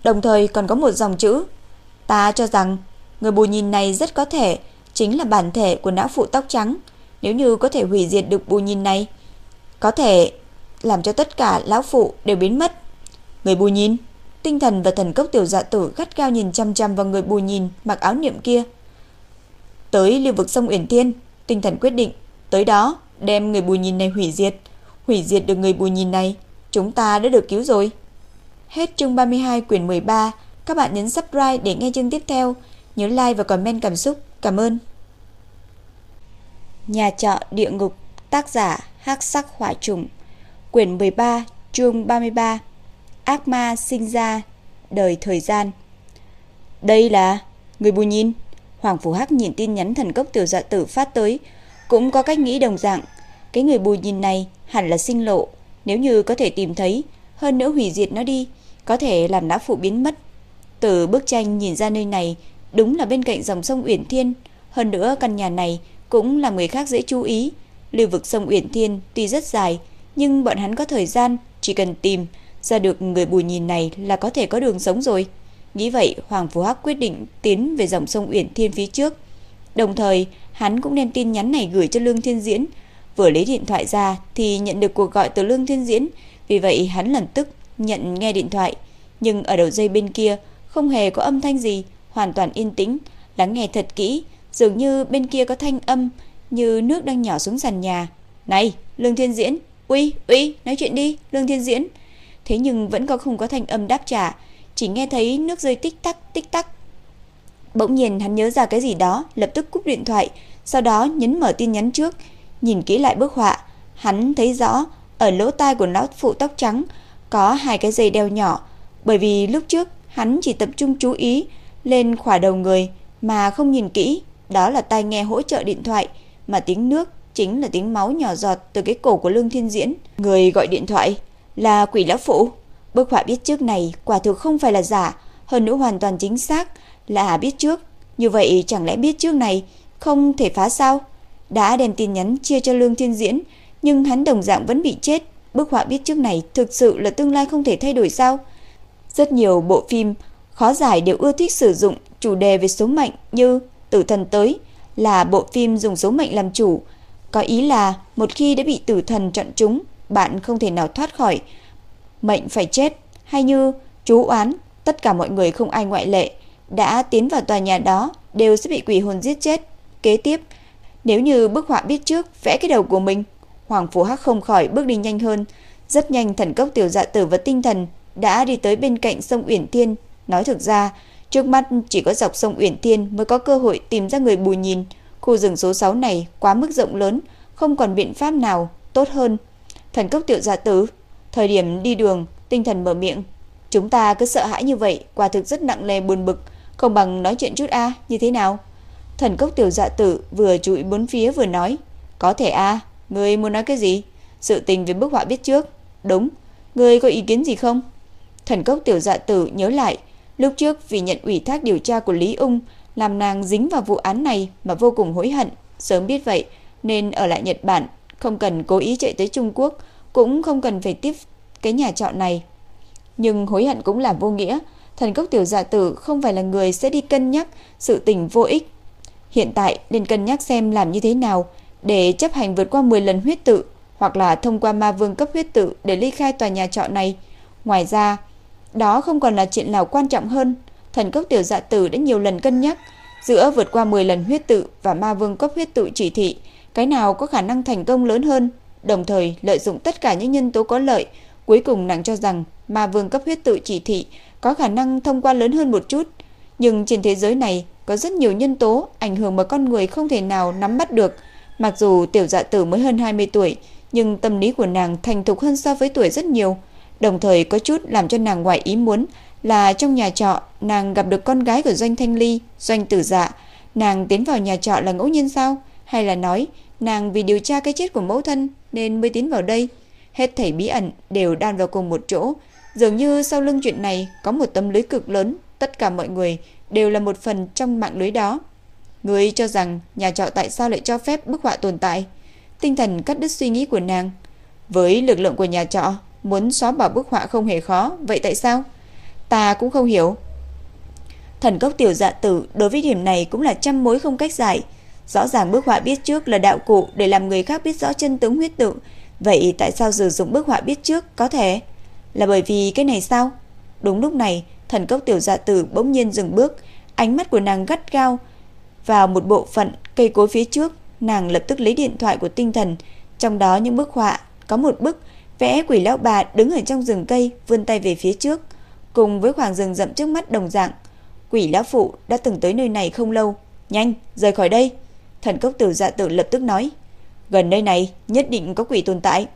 đồng thời còn có một dòng chữ. Ta cho rằng người bù nhìn này rất có thể chính là bản thể của não phụ tóc trắng, nếu như có thể hủy diệt được bù nhìn này, có thể làm cho tất cả lão phụ đều biến mất. Người bù nhìn, tinh thần và thần cốc tiểu dạ tử gắt gao nhìn chăm chăm vào người bù nhìn mặc áo niệm kia. Tới lưu vực sông Uyển Thiên, tinh thần quyết định, tới đó đem người bù nhìn này hủy diệt, hủy diệt được người bù nhìn này, chúng ta đã được cứu rồi. Hết chương 32 quyển 13, các bạn nhấn subscribe để nghe chương tiếp theo, nhớ like và comment cảm xúc. Cảm ơn. Nhà trọ địa ngục, tác giả Hắc Sắc Hỏa Trùng, quyển 13, chương 33. Ác ma sinh ra, đời thời gian. Đây là người bù nhìn. Hoàng Phủ Hắc nhìn tin nhắn thần cốc tiểu dạ tử phát tới, cũng có cách nghĩ đồng dạng. Cái người bù nhìn này hẳn là sinh lộ, nếu như có thể tìm thấy, hơn nữa hủy diệt nó đi, có thể làm đã phụ biến mất. Từ bức tranh nhìn ra nơi này, đúng là bên cạnh dòng sông Uyển Thiên, hơn nữa căn nhà này cũng là người khác dễ chú ý. Lưu vực sông Uyển Thiên tuy rất dài, nhưng bọn hắn có thời gian, chỉ cần tìm ra được người bù nhìn này là có thể có đường sống rồi. Nghĩ vậy, Hoàng Phú Hắc quyết định tiến về dòng sông Uyển Thiên phía trước. Đồng thời, hắn cũng đem tin nhắn này gửi cho Lương Thiên Diễn. Vừa lấy điện thoại ra thì nhận được cuộc gọi từ Lương Thiên Diễn, vì vậy hắn lập tức nhận nghe điện thoại, nhưng ở đầu dây bên kia không hề có âm thanh gì, hoàn toàn yên tĩnh, lắng nghe thật kỹ, dường như bên kia có thanh âm như nước đang nhỏ xuống sàn nhà. "Này, Lương Thiên Diễn, Uy, uy, nói chuyện đi, Lương Thiên Diễn. Thế nhưng vẫn có không có thanh âm đáp trả, chỉ nghe thấy nước rơi tích tắc tích tắc. Bỗng nhiên hắn nhớ ra cái gì đó, lập tức cúp điện thoại, sau đó nhấn mở tin nhắn trước, nhìn kỹ lại bức họa, hắn thấy rõ ở lỗ tai của lão phụ tóc trắng có hai cái dây đeo nhỏ, bởi vì lúc trước hắn chỉ tập trung chú ý lên khỏa đầu người mà không nhìn kỹ, đó là tai nghe hỗ trợ điện thoại, mà tiếng nước chính là tiếng máu nhỏ giọt từ cái cổ của Lương Thiên Diễn. Người gọi điện thoại là quỷ lão phụ. Bức họa biết trước này quả thực không phải là giả, hơn nữa hoàn toàn chính xác là biết trước. Như vậy chẳng lẽ biết trước này không thể phá sao? Đã đem tin nhắn chia cho Lương Thiên Diễn, nhưng hắn đồng dạng vẫn bị chết. Bức họa biết trước này thực sự là tương lai không thể thay đổi sao? Rất nhiều bộ phim khó giải đều ưa thích sử dụng chủ đề về số mệnh như Tử thần tới là bộ phim dùng số mệnh làm chủ, có ý là một khi đã bị tử thần chọn chúng, bạn không thể nào thoát khỏi mệnh phải chết, hay như chú oán, tất cả mọi người không ai ngoại lệ đã tiến vào tòa nhà đó đều sẽ bị quỷ hồn giết chết. Kế tiếp, nếu như bức họa biết trước vẽ cái đầu của mình, Hoàng Phú Hắc không khỏi bước đi nhanh hơn, rất nhanh thần cốc tiểu dạ tử và tinh thần đã đi tới bên cạnh sông Uyển Thiên, nói thực ra, trước mắt chỉ có dọc sông Uyển Thiên mới có cơ hội tìm ra người bù nhìn. Khu rừng số 6 này quá mức rộng lớn, không còn biện pháp nào tốt hơn. Thần cốc tiểu dạ tử, thời điểm đi đường, tinh thần mở miệng, chúng ta cứ sợ hãi như vậy, quả thực rất nặng nề buồn bực, không bằng nói chuyện chút a, như thế nào? Thần cốc tiểu dạ tử vừa chú bốn phía vừa nói, có thể a, người muốn nói cái gì? Sự tình về bức họa biết trước. Đúng, người có ý kiến gì không? Thần cốc tiểu dạ tử nhớ lại, lúc trước vì nhận ủy thác điều tra của Lý Ung, làm nàng dính vào vụ án này mà vô cùng hối hận. Sớm biết vậy nên ở lại Nhật Bản, không cần cố ý chạy tới Trung Quốc, cũng không cần phải tiếp cái nhà trọ này. Nhưng hối hận cũng là vô nghĩa, thần cốc tiểu dạ tử không phải là người sẽ đi cân nhắc sự tình vô ích. Hiện tại nên cân nhắc xem làm như thế nào để chấp hành vượt qua 10 lần huyết tự, hoặc là thông qua ma vương cấp huyết tự để ly khai tòa nhà trọ này. Ngoài ra, đó không còn là chuyện nào quan trọng hơn. Thần cốc tiểu dạ tử đã nhiều lần cân nhắc giữa vượt qua 10 lần huyết tự và ma vương cấp huyết tự chỉ thị, cái nào có khả năng thành công lớn hơn, đồng thời lợi dụng tất cả những nhân tố có lợi, cuối cùng nàng cho rằng ma vương cấp huyết tự chỉ thị có khả năng thông qua lớn hơn một chút, nhưng trên thế giới này có rất nhiều nhân tố ảnh hưởng mà con người không thể nào nắm bắt được. Mặc dù tiểu dạ tử mới hơn 20 tuổi, nhưng tâm lý của nàng thành thục hơn so với tuổi rất nhiều. Đồng thời có chút làm cho nàng ngoài ý muốn là trong nhà trọ nàng gặp được con gái của Doanh Thanh Ly, Doanh Tử Dạ. Nàng tiến vào nhà trọ là ngẫu nhiên sao? Hay là nói nàng vì điều tra cái chết của mẫu thân nên mới tiến vào đây? Hết thảy bí ẩn đều đan vào cùng một chỗ. Dường như sau lưng chuyện này có một tấm lưới cực lớn, tất cả mọi người đều là một phần trong mạng lưới đó. Người cho rằng nhà trọ tại sao lại cho phép bức họa tồn tại? Tinh thần cắt đứt suy nghĩ của nàng. Với lực lượng của nhà trọ, muốn xóa bỏ bức họa không hề khó, vậy tại sao? Ta cũng không hiểu. Thần cốc tiểu dạ tử đối với điểm này cũng là trăm mối không cách giải. Rõ ràng bức họa biết trước là đạo cụ để làm người khác biết rõ chân tướng huyết tự. Vậy tại sao sử dụng bức họa biết trước có thể? Là bởi vì cái này sao? Đúng lúc này, thần cốc tiểu dạ tử bỗng nhiên dừng bước, ánh mắt của nàng gắt gao vào một bộ phận cây cối phía trước, nàng lập tức lấy điện thoại của tinh thần, trong đó những bức họa, có một bức vẽ quỷ lão bà đứng ở trong rừng cây, vươn tay về phía trước, cùng với khoảng rừng rậm trước mắt đồng dạng. Quỷ lão phụ đã từng tới nơi này không lâu, nhanh, rời khỏi đây. Thần cốc tử dạ tử lập tức nói, gần đây này nhất định có quỷ tồn tại.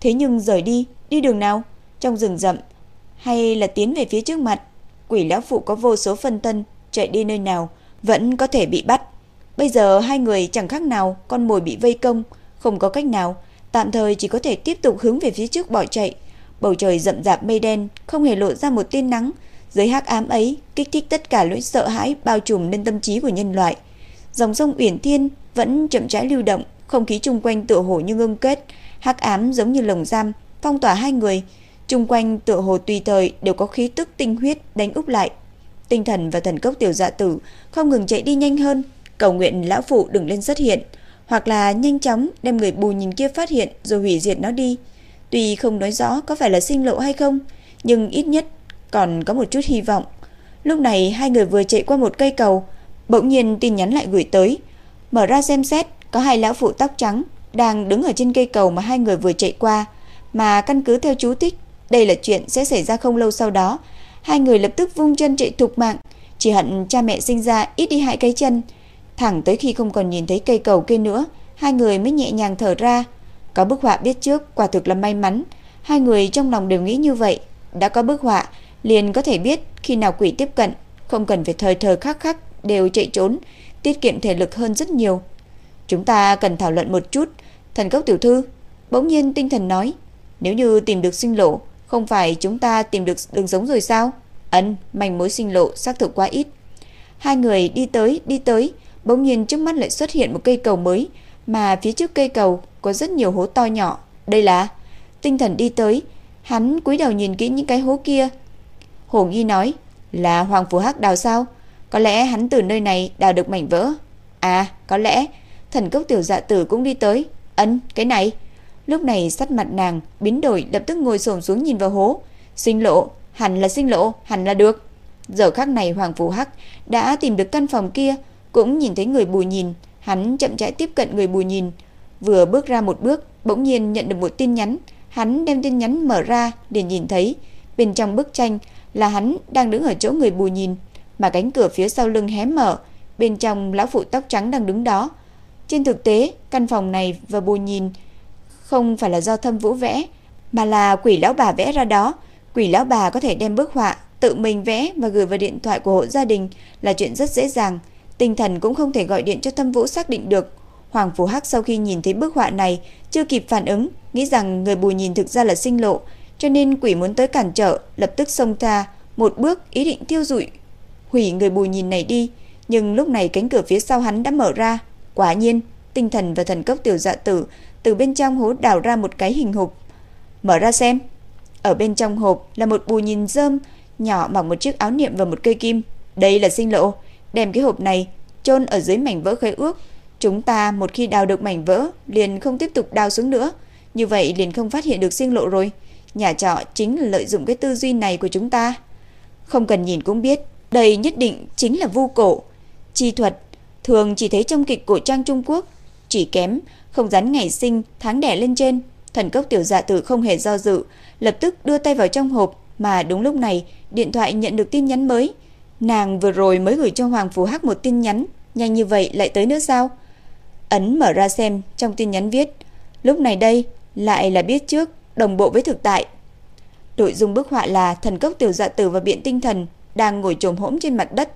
Thế nhưng rời đi, đi đường nào? Trong rừng rậm hay là tiến về phía trước mặt? Quỷ lão phụ có vô số phân thân, chạy đi nơi nào vẫn có thể bị bắt. Bây giờ hai người chẳng khác nào con mồi bị vây công, không có cách nào, tạm thời chỉ có thể tiếp tục hướng về phía trước bỏ chạy. Bầu trời rậm rạp mây đen, không hề lộ ra một tia nắng, dưới hắc ám ấy kích thích tất cả nỗi sợ hãi bao trùm lên tâm trí của nhân loại. Dòng sông Uyển Thiên vẫn chậm rãi lưu động, không khí chung quanh tựa hồ như ngưng kết, hắc ám giống như lồng giam, phong tỏa hai người. Chung quanh tựa hồ tùy thời đều có khí tức tinh huyết đánh úp lại. Tinh thần và thần cốc tiểu dạ tử không ngừng chạy đi nhanh hơn, cầu nguyện lão phụ đừng lên xuất hiện, hoặc là nhanh chóng đem người bù nhìn kia phát hiện rồi hủy diệt nó đi. Tuy không nói rõ có phải là sinh lộ hay không, nhưng ít nhất còn có một chút hy vọng. Lúc này hai người vừa chạy qua một cây cầu, bỗng nhiên tin nhắn lại gửi tới. Mở ra xem xét, có hai lão phụ tóc trắng, đang đứng ở trên cây cầu mà hai người vừa chạy qua, mà căn cứ theo chú thích, đây là chuyện sẽ xảy ra không lâu sau đó. Hai người lập tức vung chân chạy thục mạng, chỉ hận cha mẹ sinh ra ít đi hại cái chân. Thẳng tới khi không còn nhìn thấy cây cầu kia nữa, hai người mới nhẹ nhàng thở ra. Có bức họa biết trước, quả thực là may mắn. Hai người trong lòng đều nghĩ như vậy. Đã có bức họa, liền có thể biết khi nào quỷ tiếp cận, không cần phải thời thời khắc khắc đều chạy trốn, tiết kiệm thể lực hơn rất nhiều. Chúng ta cần thảo luận một chút. Thần cốc tiểu thư, bỗng nhiên tinh thần nói, nếu như tìm được sinh lộ, không phải chúng ta tìm được đường sống rồi sao? Ấn, mảnh mối sinh lộ xác thực quá ít. Hai người đi tới, đi tới, bỗng nhiên trước mắt lại xuất hiện một cây cầu mới, mà phía trước cây cầu có rất nhiều hố to nhỏ. Đây là... Tinh thần đi tới, hắn cúi đầu nhìn kỹ những cái hố kia. Hồ Nghi nói, là Hoàng phủ Hắc đào sao? Có lẽ hắn từ nơi này đào được mảnh vỡ. À, có lẽ thần cốc tiểu dạ tử cũng đi tới. Ấn, cái này. Lúc này sắc mặt nàng biến đổi lập tức ngồi xổm xuống nhìn vào hố. Sinh lộ, hẳn là sinh lộ, hẳn là được. Giờ khắc này Hoàng Phù Hắc đã tìm được căn phòng kia, cũng nhìn thấy người bù nhìn, hắn chậm rãi tiếp cận người bù nhìn, vừa bước ra một bước, bỗng nhiên nhận được một tin nhắn, hắn đem tin nhắn mở ra để nhìn thấy bên trong bức tranh là hắn đang đứng ở chỗ người bù nhìn, mà cánh cửa phía sau lưng hé mở, bên trong lão phụ tóc trắng đang đứng đó. Trên thực tế, căn phòng này và bù nhìn không phải là do Thâm Vũ vẽ, mà là quỷ lão bà vẽ ra đó. Quỷ lão bà có thể đem bức họa tự mình vẽ và gửi vào điện thoại của hộ gia đình là chuyện rất dễ dàng. Tinh thần cũng không thể gọi điện cho Thâm Vũ xác định được. Hoàng Phú Hắc sau khi nhìn thấy bức họa này chưa kịp phản ứng, nghĩ rằng người bù nhìn thực ra là sinh lộ, cho nên quỷ muốn tới cản trở, lập tức xông ra một bước ý định tiêu rụi, hủy người bù nhìn này đi, nhưng lúc này cánh cửa phía sau hắn đã mở ra. Quả nhiên, tinh thần và thần cốc tiểu dạ tử từ bên trong hố đào ra một cái hình hộp. Mở ra xem. Ở bên trong hộp là một bù nhìn rơm nhỏ bằng một chiếc áo niệm và một cây kim. Đây là sinh lộ, đem cái hộp này chôn ở dưới mảnh vỡ khế ước. Chúng ta một khi đào được mảnh vỡ liền không tiếp tục đào xuống nữa, như vậy liền không phát hiện được sinh lộ rồi. Nhà trọ chính là lợi dụng cái tư duy này của chúng ta. Không cần nhìn cũng biết, đây nhất định chính là vu cổ. Chi thuật thường chỉ thấy trong kịch cổ trang Trung Quốc, chỉ kém không dán ngày sinh, tháng đẻ lên trên. Thần cốc tiểu dạ tử không hề do dự, lập tức đưa tay vào trong hộp, mà đúng lúc này, điện thoại nhận được tin nhắn mới. Nàng vừa rồi mới gửi cho Hoàng Phú Hắc một tin nhắn, nhanh như vậy lại tới nữa sao? Ấn mở ra xem, trong tin nhắn viết, lúc này đây lại là biết trước, đồng bộ với thực tại. Nội dung bức họa là thần cốc tiểu dạ tử và biện tinh thần đang ngồi trồm hỗn trên mặt đất.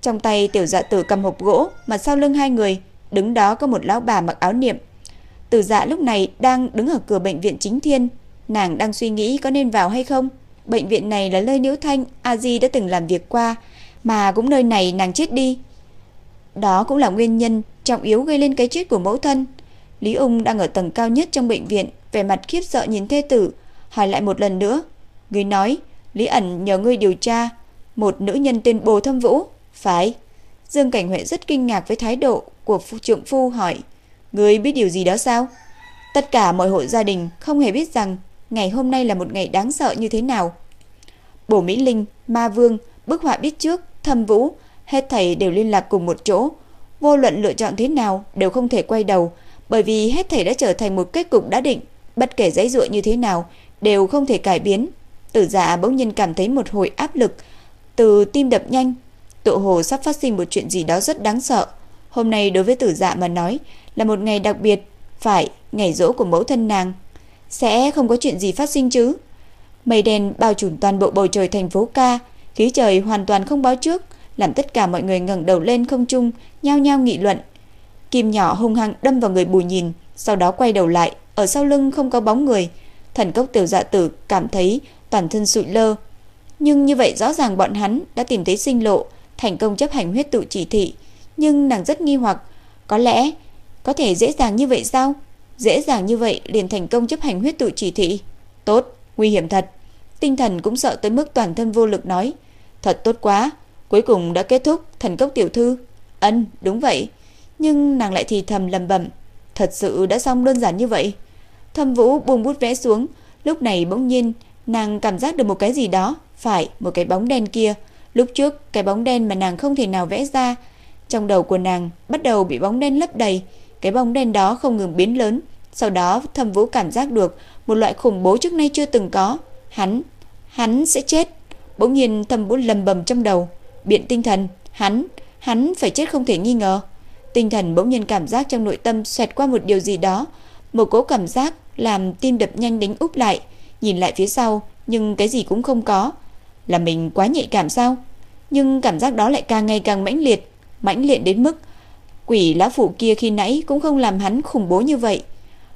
Trong tay tiểu dạ tử cầm hộp gỗ, mà sau lưng hai người, đứng đó có một lão bà mặc áo niệm. Tử dạ lúc này đang đứng ở cửa bệnh viện chính thiên, nàng đang suy nghĩ có nên vào hay không. Bệnh viện này là nơi Liễu Thanh, A Di đã từng làm việc qua, mà cũng nơi này nàng chết đi. Đó cũng là nguyên nhân trọng yếu gây lên cái chết của mẫu thân. Lý Ung đang ở tầng cao nhất trong bệnh viện, vẻ mặt khiếp sợ nhìn thê tử, hỏi lại một lần nữa. Người nói, Lý ẩn nhờ ngươi điều tra, một nữ nhân tên Bồ Thâm Vũ. Phải. Dương Cảnh Huệ rất kinh ngạc với thái độ của phu trượng phu hỏi người biết điều gì đó sao? Tất cả mọi hộ gia đình không hề biết rằng ngày hôm nay là một ngày đáng sợ như thế nào. Bổ Mỹ Linh, Ma Vương, bức họa biết trước, Thâm Vũ, hết thầy đều liên lạc cùng một chỗ. Vô luận lựa chọn thế nào đều không thể quay đầu, bởi vì hết thầy đã trở thành một kết cục đã định, bất kể giấy dụa như thế nào đều không thể cải biến. Tử Dạ bỗng nhiên cảm thấy một hồi áp lực, từ tim đập nhanh, tự hồ sắp phát sinh một chuyện gì đó rất đáng sợ. Hôm nay đối với tử dạ mà nói là một ngày đặc biệt, phải, ngày rỗ của mẫu thân nàng. Sẽ không có chuyện gì phát sinh chứ. Mây đen bao trùm toàn bộ bầu trời thành phố ca, khí trời hoàn toàn không báo trước, làm tất cả mọi người ngẩng đầu lên không trung, nhao nhao nghị luận. Kim nhỏ hung hăng đâm vào người bù nhìn, sau đó quay đầu lại, ở sau lưng không có bóng người. Thần cốc tiểu dạ tử cảm thấy toàn thân sụi lơ, nhưng như vậy rõ ràng bọn hắn đã tìm thấy sinh lộ, thành công chấp hành huyết tụ chỉ thị. Nhưng nàng rất nghi hoặc, có lẽ có thể dễ dàng như vậy sao? Dễ dàng như vậy liền thành công chấp hành huyết tụ chỉ thị. Tốt, nguy hiểm thật. Tinh thần cũng sợ tới mức toàn thân vô lực nói. Thật tốt quá, cuối cùng đã kết thúc thần cốc tiểu thư. Ân, đúng vậy. Nhưng nàng lại thì thầm lầm bẩm Thật sự đã xong đơn giản như vậy. Thâm vũ buông bút vẽ xuống, lúc này bỗng nhiên nàng cảm giác được một cái gì đó phải, một cái bóng đen kia. Lúc trước, cái bóng đen mà nàng không thể nào vẽ ra. Trong đầu của nàng bắt đầu bị bóng đen lấp đầy. Cái bóng đen đó không ngừng biến lớn, sau đó Thâm Vũ cảm giác được một loại khủng bố trước nay chưa từng có. Hắn, hắn sẽ chết. Bỗng nhiên Thâm Vũ lầm bầm trong đầu, biện tinh thần, hắn, hắn phải chết không thể nghi ngờ. Tinh thần bỗng nhiên cảm giác trong nội tâm xoẹt qua một điều gì đó, một cố cảm giác làm tim đập nhanh đánh úp lại, nhìn lại phía sau nhưng cái gì cũng không có. Là mình quá nhạy cảm sao? Nhưng cảm giác đó lại càng ngày càng mãnh liệt, mãnh liệt đến mức quỷ lão phụ kia khi nãy cũng không làm hắn khủng bố như vậy.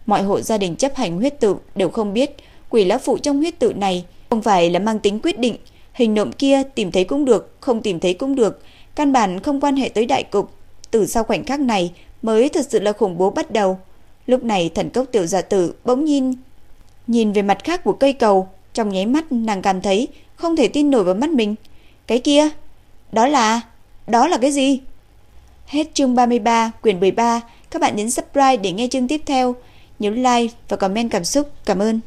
Mọi hộ gia đình chấp hành huyết tự đều không biết quỷ lão phụ trong huyết tự này không phải là mang tính quyết định, hình nộm kia tìm thấy cũng được, không tìm thấy cũng được, căn bản không quan hệ tới đại cục. Từ sau khoảnh khắc này mới thật sự là khủng bố bắt đầu. Lúc này thần cốc tiểu giả tử bỗng nhìn nhìn về mặt khác của cây cầu, trong nháy mắt nàng cảm thấy không thể tin nổi vào mắt mình. Cái kia, đó là, đó là cái gì? Hết chương 33, quyển 13, các bạn nhấn subscribe để nghe chương tiếp theo. Nhớ like và comment cảm xúc. Cảm ơn.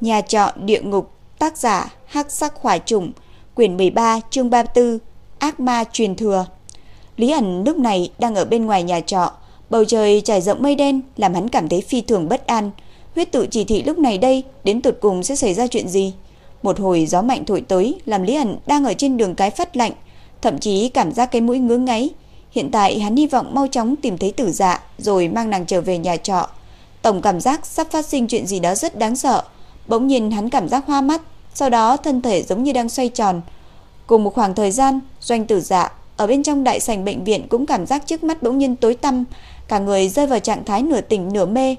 Nhà trọ địa ngục, tác giả Hắc Sắc Hỏa Trùng, quyển 13, chương 34, Ác ma truyền thừa. Lý ẩn lúc này đang ở bên ngoài nhà trọ, bầu trời trải rộng mây đen làm hắn cảm thấy phi thường bất an. Huyết tự chỉ thị lúc này đây đến tụt cùng sẽ xảy ra chuyện gì? Một hồi gió mạnh thổi tới làm Lý ẩn đang ở trên đường cái phát lạnh, thậm chí cảm giác cái mũi ngứa ngáy. Hiện tại hắn hy vọng mau chóng tìm thấy tử dạ rồi mang nàng trở về nhà trọ. Tổng cảm giác sắp phát sinh chuyện gì đó rất đáng sợ. Bỗng nhiên hắn cảm giác hoa mắt, sau đó thân thể giống như đang xoay tròn. Cùng một khoảng thời gian, doanh tử dạ ở bên trong đại sảnh bệnh viện cũng cảm giác trước mắt bỗng nhiên tối tăm, cả người rơi vào trạng thái nửa tỉnh nửa mê.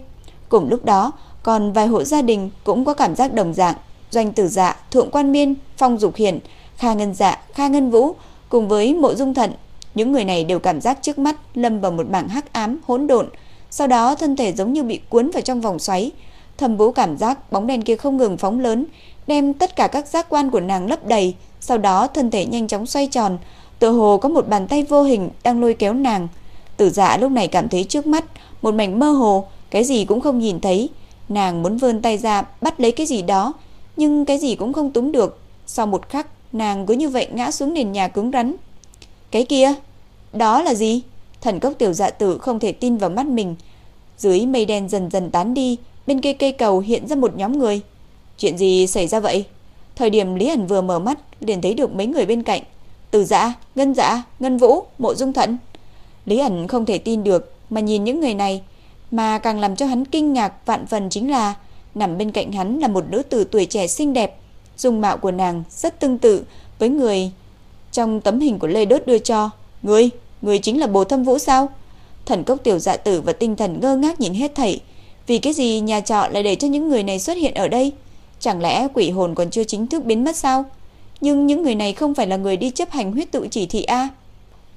Cùng lúc đó, còn vài hộ gia đình cũng có cảm giác đồng dạng. Doanh tử dạ, thượng quan miên, phong dục hiển, kha ngân dạ, kha ngân vũ cùng với mộ dung thận. Những người này đều cảm giác trước mắt lâm vào một mảng hắc ám hỗn độn, sau đó thân thể giống như bị cuốn vào trong vòng xoáy. Thẩm Vũ cảm giác bóng đen kia không ngừng phóng lớn, đem tất cả các giác quan của nàng lấp đầy, sau đó thân thể nhanh chóng xoay tròn, tựa hồ có một bàn tay vô hình đang lôi kéo nàng. Tử Dạ lúc này cảm thấy trước mắt một mảnh mơ hồ, cái gì cũng không nhìn thấy. Nàng muốn vươn tay ra bắt lấy cái gì đó, nhưng cái gì cũng không túm được. Sau một khắc, nàng cứ như vậy ngã xuống nền nhà cứng rắn. Cái kia, đó là gì? Thần cốc tiểu dạ tử không thể tin vào mắt mình. Dưới mây đen dần dần tán đi, bên kia cây cầu hiện ra một nhóm người. Chuyện gì xảy ra vậy? Thời điểm Lý ẩn vừa mở mắt, liền thấy được mấy người bên cạnh. Từ dạ, ngân dạ, ngân vũ, mộ dung thận. Lý ẩn không thể tin được mà nhìn những người này, mà càng làm cho hắn kinh ngạc vạn phần chính là nằm bên cạnh hắn là một nữ tử tuổi trẻ xinh đẹp, dung mạo của nàng rất tương tự với người trong tấm hình của Lê Đốt đưa cho. Ngươi, ngươi chính là Bồ Thâm Vũ sao? Thần cốc tiểu dạ tử và tinh thần ngơ ngác nhìn hết thảy. Vì cái gì nhà trọ lại để cho những người này xuất hiện ở đây? Chẳng lẽ quỷ hồn còn chưa chính thức biến mất sao? Nhưng những người này không phải là người đi chấp hành huyết tụ chỉ thị A.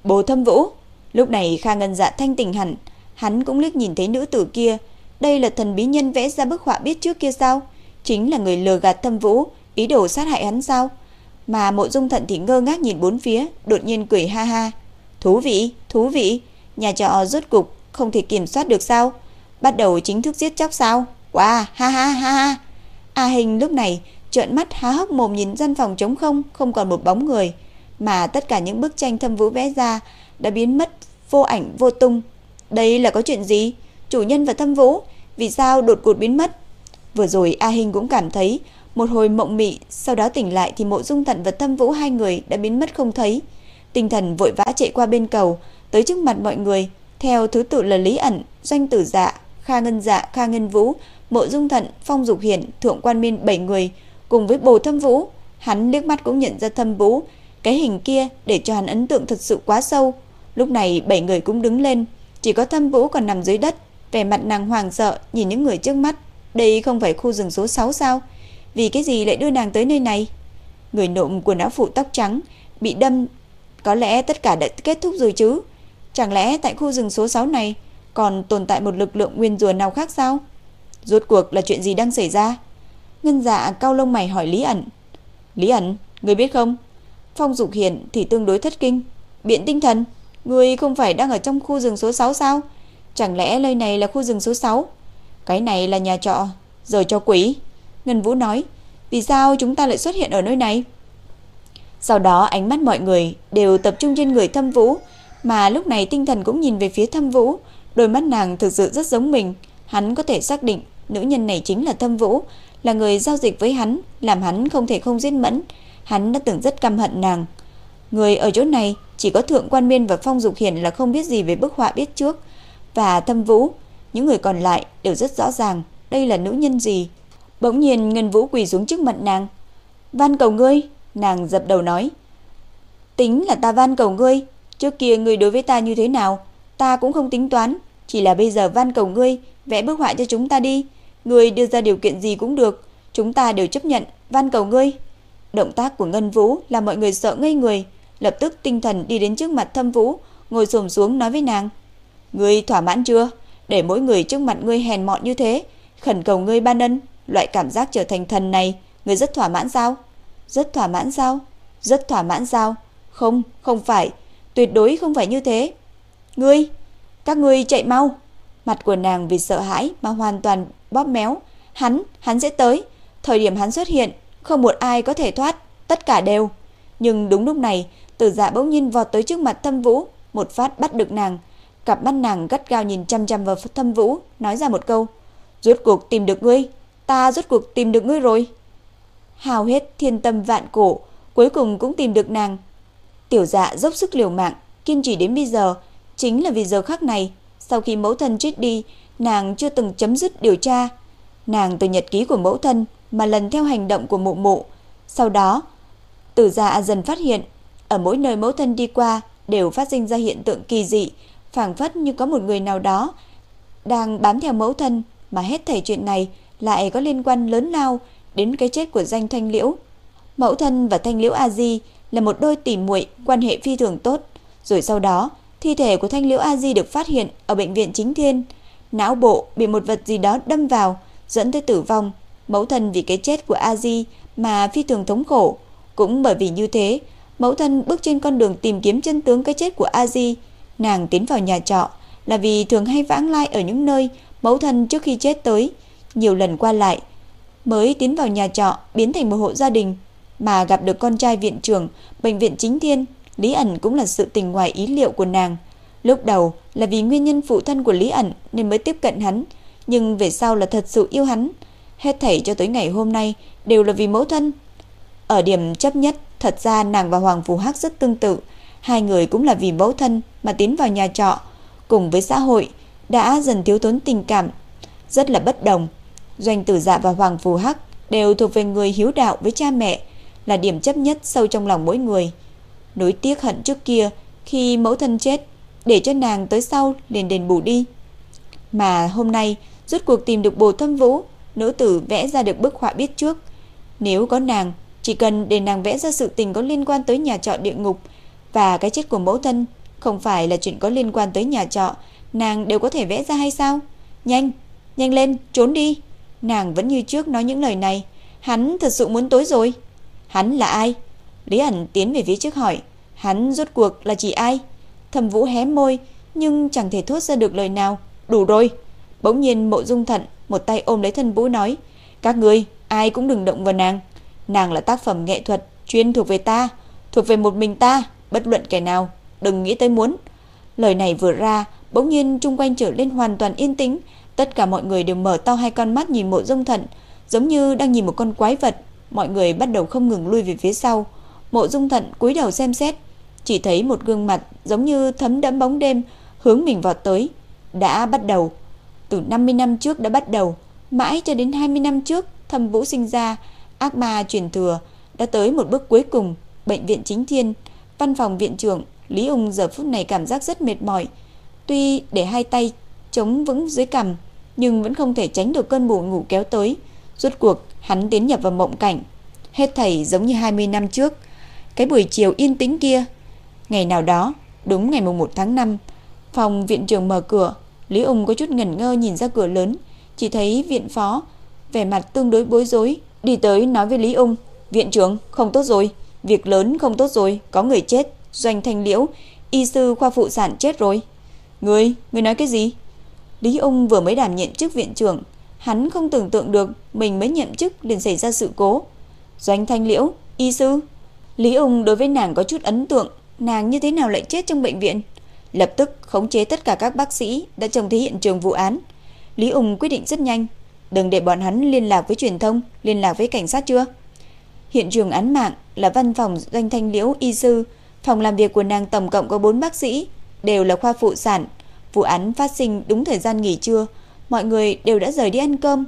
Bồ Thâm Vũ. Lúc này Kha Ngân Dạ thanh tỉnh hẳn, hắn cũng liếc nhìn thấy nữ tử kia. Đây là thần bí nhân vẽ ra bức họa biết trước kia sao? Chính là người lừa gạt Thâm Vũ, ý đồ sát hại hắn sao? Mà Mộ Dung Thận thì ngơ ngác nhìn bốn phía, đột nhiên cười ha ha. Thú vị, thú vị, nhà trọ rốt cục không thể kiểm soát được sao? Bắt đầu chính thức giết chóc sao? Wow, ha ha ha ha. A Hình lúc này trợn mắt há hốc mồm nhìn gian phòng trống không, không còn một bóng người, mà tất cả những bức tranh thâm vũ vẽ ra đã biến mất vô ảnh vô tung. Đây là có chuyện gì? Chủ nhân và thâm vũ, vì sao đột ngột biến mất? Vừa rồi A Hình cũng cảm thấy một hồi mộng mị, sau đó tỉnh lại thì Mộ Dung Thận và Thâm Vũ hai người đã biến mất không thấy. Tinh thần vội vã chạy qua bên cầu, tới trước mặt mọi người, theo thứ tự là Lý ẩn, Doanh Tử Dạ, Kha Ngân Dạ, Kha Ngân Vũ, Mộ Dung Thận, Phong Dục Hiển, Thượng Quan Minh bảy người cùng với Bồ Thâm Vũ. Hắn liếc mắt cũng nhận ra Thâm Vũ, cái hình kia để cho hắn ấn tượng thật sự quá sâu. Lúc này bảy người cũng đứng lên, chỉ có Thâm Vũ còn nằm dưới đất, vẻ mặt nàng hoàng sợ nhìn những người trước mắt. Đây không phải khu rừng số 6 sao? Vì cái gì lại đưa nàng tới nơi này? Người nộm của áo phụ tóc trắng bị đâm, có lẽ tất cả đã kết thúc rồi chứ? Chẳng lẽ tại khu rừng số 6 này còn tồn tại một lực lượng nguyên rùa nào khác sao? Rốt cuộc là chuyện gì đang xảy ra? Ngân dạ cao lông mày hỏi Lý ẩn. Lý ẩn, người biết không? Phong Dục Hiển thì tương đối thất kinh. Biện tinh thần, người không phải đang ở trong khu rừng số 6 sao? Chẳng lẽ nơi này là khu rừng số 6? Cái này là nhà trọ, rồi cho quỷ. Ngân Vũ nói, vì sao chúng ta lại xuất hiện ở nơi này? Sau đó ánh mắt mọi người đều tập trung trên người Thâm Vũ, mà lúc này tinh thần cũng nhìn về phía Thâm Vũ, Đôi mắt nàng thực sự rất giống mình, hắn có thể xác định nữ nhân này chính là Thâm Vũ, là người giao dịch với hắn, làm hắn không thể không giết mẫn. Hắn đã từng rất căm hận nàng. Người ở chỗ này chỉ có Thượng Quan Miên và Phong Dục Hiển là không biết gì về bức họa biết trước, và Thâm Vũ, những người còn lại đều rất rõ ràng đây là nữ nhân gì. Bỗng nhiên Ngân Vũ quỳ xuống trước mặt nàng. "Van cầu ngươi." Nàng dập đầu nói. "Tính là ta van cầu ngươi, trước kia ngươi đối với ta như thế nào, ta cũng không tính toán, chỉ là bây giờ van cầu ngươi vẽ bức họa cho chúng ta đi, ngươi đưa ra điều kiện gì cũng được, chúng ta đều chấp nhận, van cầu ngươi." Động tác của Ngân Vũ làm mọi người sợ ngây người, lập tức tinh thần đi đến trước mặt Thâm Vũ, ngồi xổm xuống nói với nàng: "Ngươi thỏa mãn chưa? Để mỗi người trước mặt ngươi hèn mọn như thế, khẩn cầu ngươi ban ân, loại cảm giác trở thành thần này, ngươi rất thỏa mãn sao?" "Rất thỏa mãn sao?" "Rất thỏa mãn sao?" "Không, không phải, tuyệt đối không phải như thế." "Ngươi, các ngươi chạy mau." Mặt của nàng vì sợ hãi mà hoàn toàn bóp méo. Hắn, hắn sẽ tới. Thời điểm hắn xuất hiện, không một ai có thể thoát, tất cả đều. Nhưng đúng lúc này, Tử Dạ bỗng nhiên vọt tới trước mặt Thâm Vũ, một phát bắt được nàng. Cặp mắt nàng gắt gao nhìn chăm chăm vào Thâm Vũ, nói ra một câu: "Rốt cuộc tìm được ngươi, ta rốt cuộc tìm được ngươi rồi." Hào hết thiên tâm vạn cổ, cuối cùng cũng tìm được nàng. Tiểu Dạ dốc sức liều mạng, kiên trì đến bây giờ, chính là vì giờ khắc này, sau khi mẫu thân chết đi, nàng chưa từng chấm dứt điều tra. Nàng từ nhật ký của mẫu thân mà lần theo hành động của mụ mụ. Sau đó, tử dạ dần phát hiện, ở mỗi nơi mẫu thân đi qua đều phát sinh ra hiện tượng kỳ dị, phảng phất như có một người nào đó đang bám theo mẫu thân, mà hết thảy chuyện này lại có liên quan lớn lao đến cái chết của danh Thanh Liễu. Mẫu thân và Thanh Liễu A Di là một đôi tỉ muội, quan hệ phi thường tốt, rồi sau đó, thi thể của Thanh Liễu A Di được phát hiện ở bệnh viện Chính Thiên, não bộ bị một vật gì đó đâm vào, dẫn tới tử vong. Mẫu thân vì cái chết của A Di mà phi thường thống khổ, cũng bởi vì như thế, mẫu thân bước trên con đường tìm kiếm chân tướng cái chết của A Di, nàng tiến vào nhà trọ là vì thường hay vãng lai ở những nơi mẫu thân trước khi chết tới, nhiều lần qua lại, mới tiến vào nhà trọ biến thành một hộ gia đình mà gặp được con trai viện trưởng bệnh viện Chính Thiên, Lý ẩn cũng là sự tình ngoài ý liệu của nàng. Lúc đầu là vì nguyên nhân phụ thân của Lý ẩn nên mới tiếp cận hắn, nhưng về sau là thật sự yêu hắn. Hết thảy cho tới ngày hôm nay đều là vì mẫu thân. Ở điểm chấp nhất, thật ra nàng và Hoàng Phù Hắc rất tương tự, hai người cũng là vì mẫu thân mà tiến vào nhà trọ, cùng với xã hội đã dần thiếu thốn tình cảm, rất là bất đồng. Doanh Tử Dạ và Hoàng Phù Hắc đều thuộc về người hiếu đạo với cha mẹ, là điểm chấp nhất sâu trong lòng mỗi người. Nối tiếc hận trước kia khi mẫu thân chết, để cho nàng tới sau liền đền bù đi. Mà hôm nay rốt cuộc tìm được Bồ Thâm Vũ, nữ tử vẽ ra được bức họa biết trước. Nếu có nàng, chỉ cần để nàng vẽ ra sự tình có liên quan tới nhà trọ địa ngục và cái chết của mẫu thân, không phải là chuyện có liên quan tới nhà trọ, nàng đều có thể vẽ ra hay sao? Nhanh, nhanh lên, trốn đi. Nàng vẫn như trước nói những lời này, hắn thật sự muốn tối rồi. Hắn là ai? Lý ẩn tiến về phía trước hỏi, hắn rốt cuộc là chỉ ai? Thẩm Vũ hé môi, nhưng chẳng thể thốt ra được lời nào. Đủ rồi. Bỗng nhiên Mộ Dung Thận một tay ôm lấy thân Vũ nói, các người ai cũng đừng động vào nàng. Nàng là tác phẩm nghệ thuật chuyên thuộc về ta, thuộc về một mình ta, bất luận kẻ nào, đừng nghĩ tới muốn. Lời này vừa ra, bỗng nhiên chung quanh trở lên hoàn toàn yên tĩnh, tất cả mọi người đều mở to hai con mắt nhìn Mộ Dung Thận, giống như đang nhìn một con quái vật. Mọi người bắt đầu không ngừng lui về phía sau. Mộ Dung Thận cúi đầu xem xét, chỉ thấy một gương mặt giống như thấm đẫm bóng đêm hướng mình vọt tới. Đã bắt đầu, từ 50 năm trước đã bắt đầu, mãi cho đến 20 năm trước, thâm Vũ sinh ra, ác ma truyền thừa đã tới một bước cuối cùng, bệnh viện chính thiên, văn phòng viện trưởng Lý Ung giờ phút này cảm giác rất mệt mỏi, tuy để hai tay chống vững dưới cằm, nhưng vẫn không thể tránh được cơn buồn ngủ kéo tới. Rốt cuộc, hắn tiến nhập vào mộng cảnh, hết thảy giống như 20 năm trước. Cái buổi chiều yên tĩnh kia, ngày nào đó, đúng ngày mùng 1 tháng 5, phòng viện trưởng mở cửa, Lý Ung có chút ngẩn ngơ nhìn ra cửa lớn, chỉ thấy viện phó vẻ mặt tương đối bối rối, đi tới nói với Lý Ung, "Viện trưởng, không tốt rồi, việc lớn không tốt rồi, có người chết, Doanh Thanh Liễu, y sư khoa phụ sản chết rồi." "Ngươi, ngươi nói cái gì?" Lý Ung vừa mới đảm nhiệm chức viện trưởng, hắn không tưởng tượng được mình mới nhậm chức liền xảy ra sự cố. Doanh Thanh Liễu, y sư. Lý Ung đối với nàng có chút ấn tượng, nàng như thế nào lại chết trong bệnh viện? lập tức khống chế tất cả các bác sĩ đã trông thấy hiện trường vụ án. Lý Ung quyết định rất nhanh, đừng để bọn hắn liên lạc với truyền thông, liên lạc với cảnh sát chưa? Hiện trường án mạng là văn phòng doanh thanh liễu y sư, phòng làm việc của nàng tổng cộng có 4 bác sĩ, đều là khoa phụ sản. Vụ án phát sinh đúng thời gian nghỉ trưa, mọi người đều đã rời đi ăn cơm.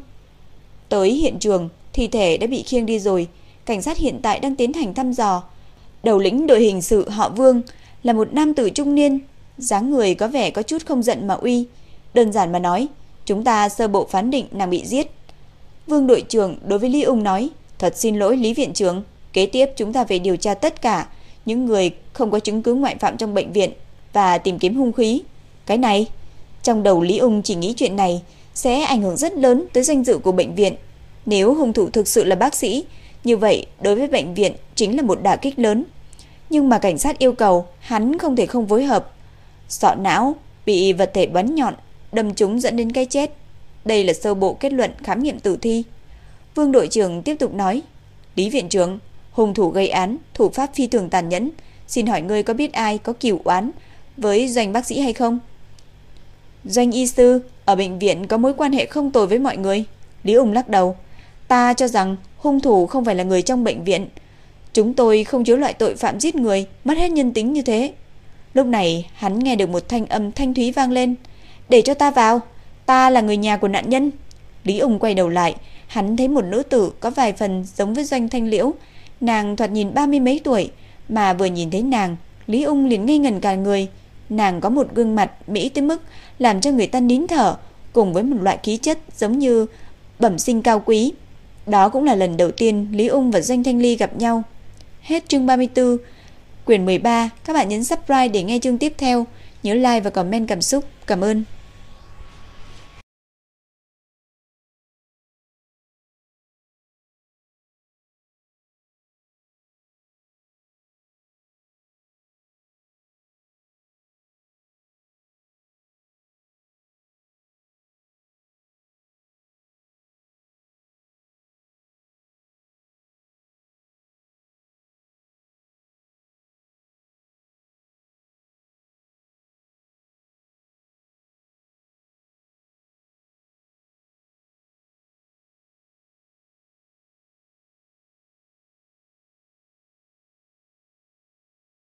Tới hiện trường, thi thể đã bị khiêng đi rồi, cảnh sát hiện tại đang tiến hành thăm dò. Đầu lĩnh đội hình sự họ Vương là một nam tử trung niên, dáng người có vẻ có chút không giận mà uy. Đơn giản mà nói, chúng ta sơ bộ phán định nàng bị giết. Vương đội trưởng đối với Lý Ung nói, thật xin lỗi Lý viện trưởng, kế tiếp chúng ta phải điều tra tất cả những người không có chứng cứ ngoại phạm trong bệnh viện và tìm kiếm hung khí. Cái này, trong đầu Lý Ung chỉ nghĩ chuyện này sẽ ảnh hưởng rất lớn tới danh dự của bệnh viện. Nếu hung thủ thực sự là bác sĩ, như vậy đối với bệnh viện chính là một đả kích lớn. Nhưng mà cảnh sát yêu cầu hắn không thể không phối hợp. Sọ não bị vật thể bắn nhọn đâm trúng dẫn đến cái chết. Đây là sơ bộ kết luận khám nghiệm tử thi. Vương đội trưởng tiếp tục nói: "Lý viện trưởng, hung thủ gây án, thủ pháp phi thường tàn nhẫn, xin hỏi ngươi có biết ai có cửu oán với doanh bác sĩ hay không?" Doanh y sư ở bệnh viện có mối quan hệ không tồi với mọi người. Lý Ung lắc đầu. Ta cho rằng hung thủ không phải là người trong bệnh viện. Chúng tôi không chứa loại tội phạm giết người, mất hết nhân tính như thế. Lúc này hắn nghe được một thanh âm thanh thúy vang lên. Để cho ta vào, ta là người nhà của nạn nhân. Lý Ung quay đầu lại, hắn thấy một nữ tử có vài phần giống với doanh thanh liễu. Nàng thoạt nhìn ba mươi mấy tuổi, mà vừa nhìn thấy nàng, Lý Ung liền ngây ngần cả người. Nàng có một gương mặt mỹ tới mức làm cho người ta nín thở, cùng với một loại khí chất giống như bẩm sinh cao quý. Đó cũng là lần đầu tiên Lý Ung và Doanh Thanh Ly gặp nhau. Hết chương 34, quyển 13, các bạn nhấn subscribe để nghe chương tiếp theo, nhớ like và comment cảm xúc. Cảm ơn.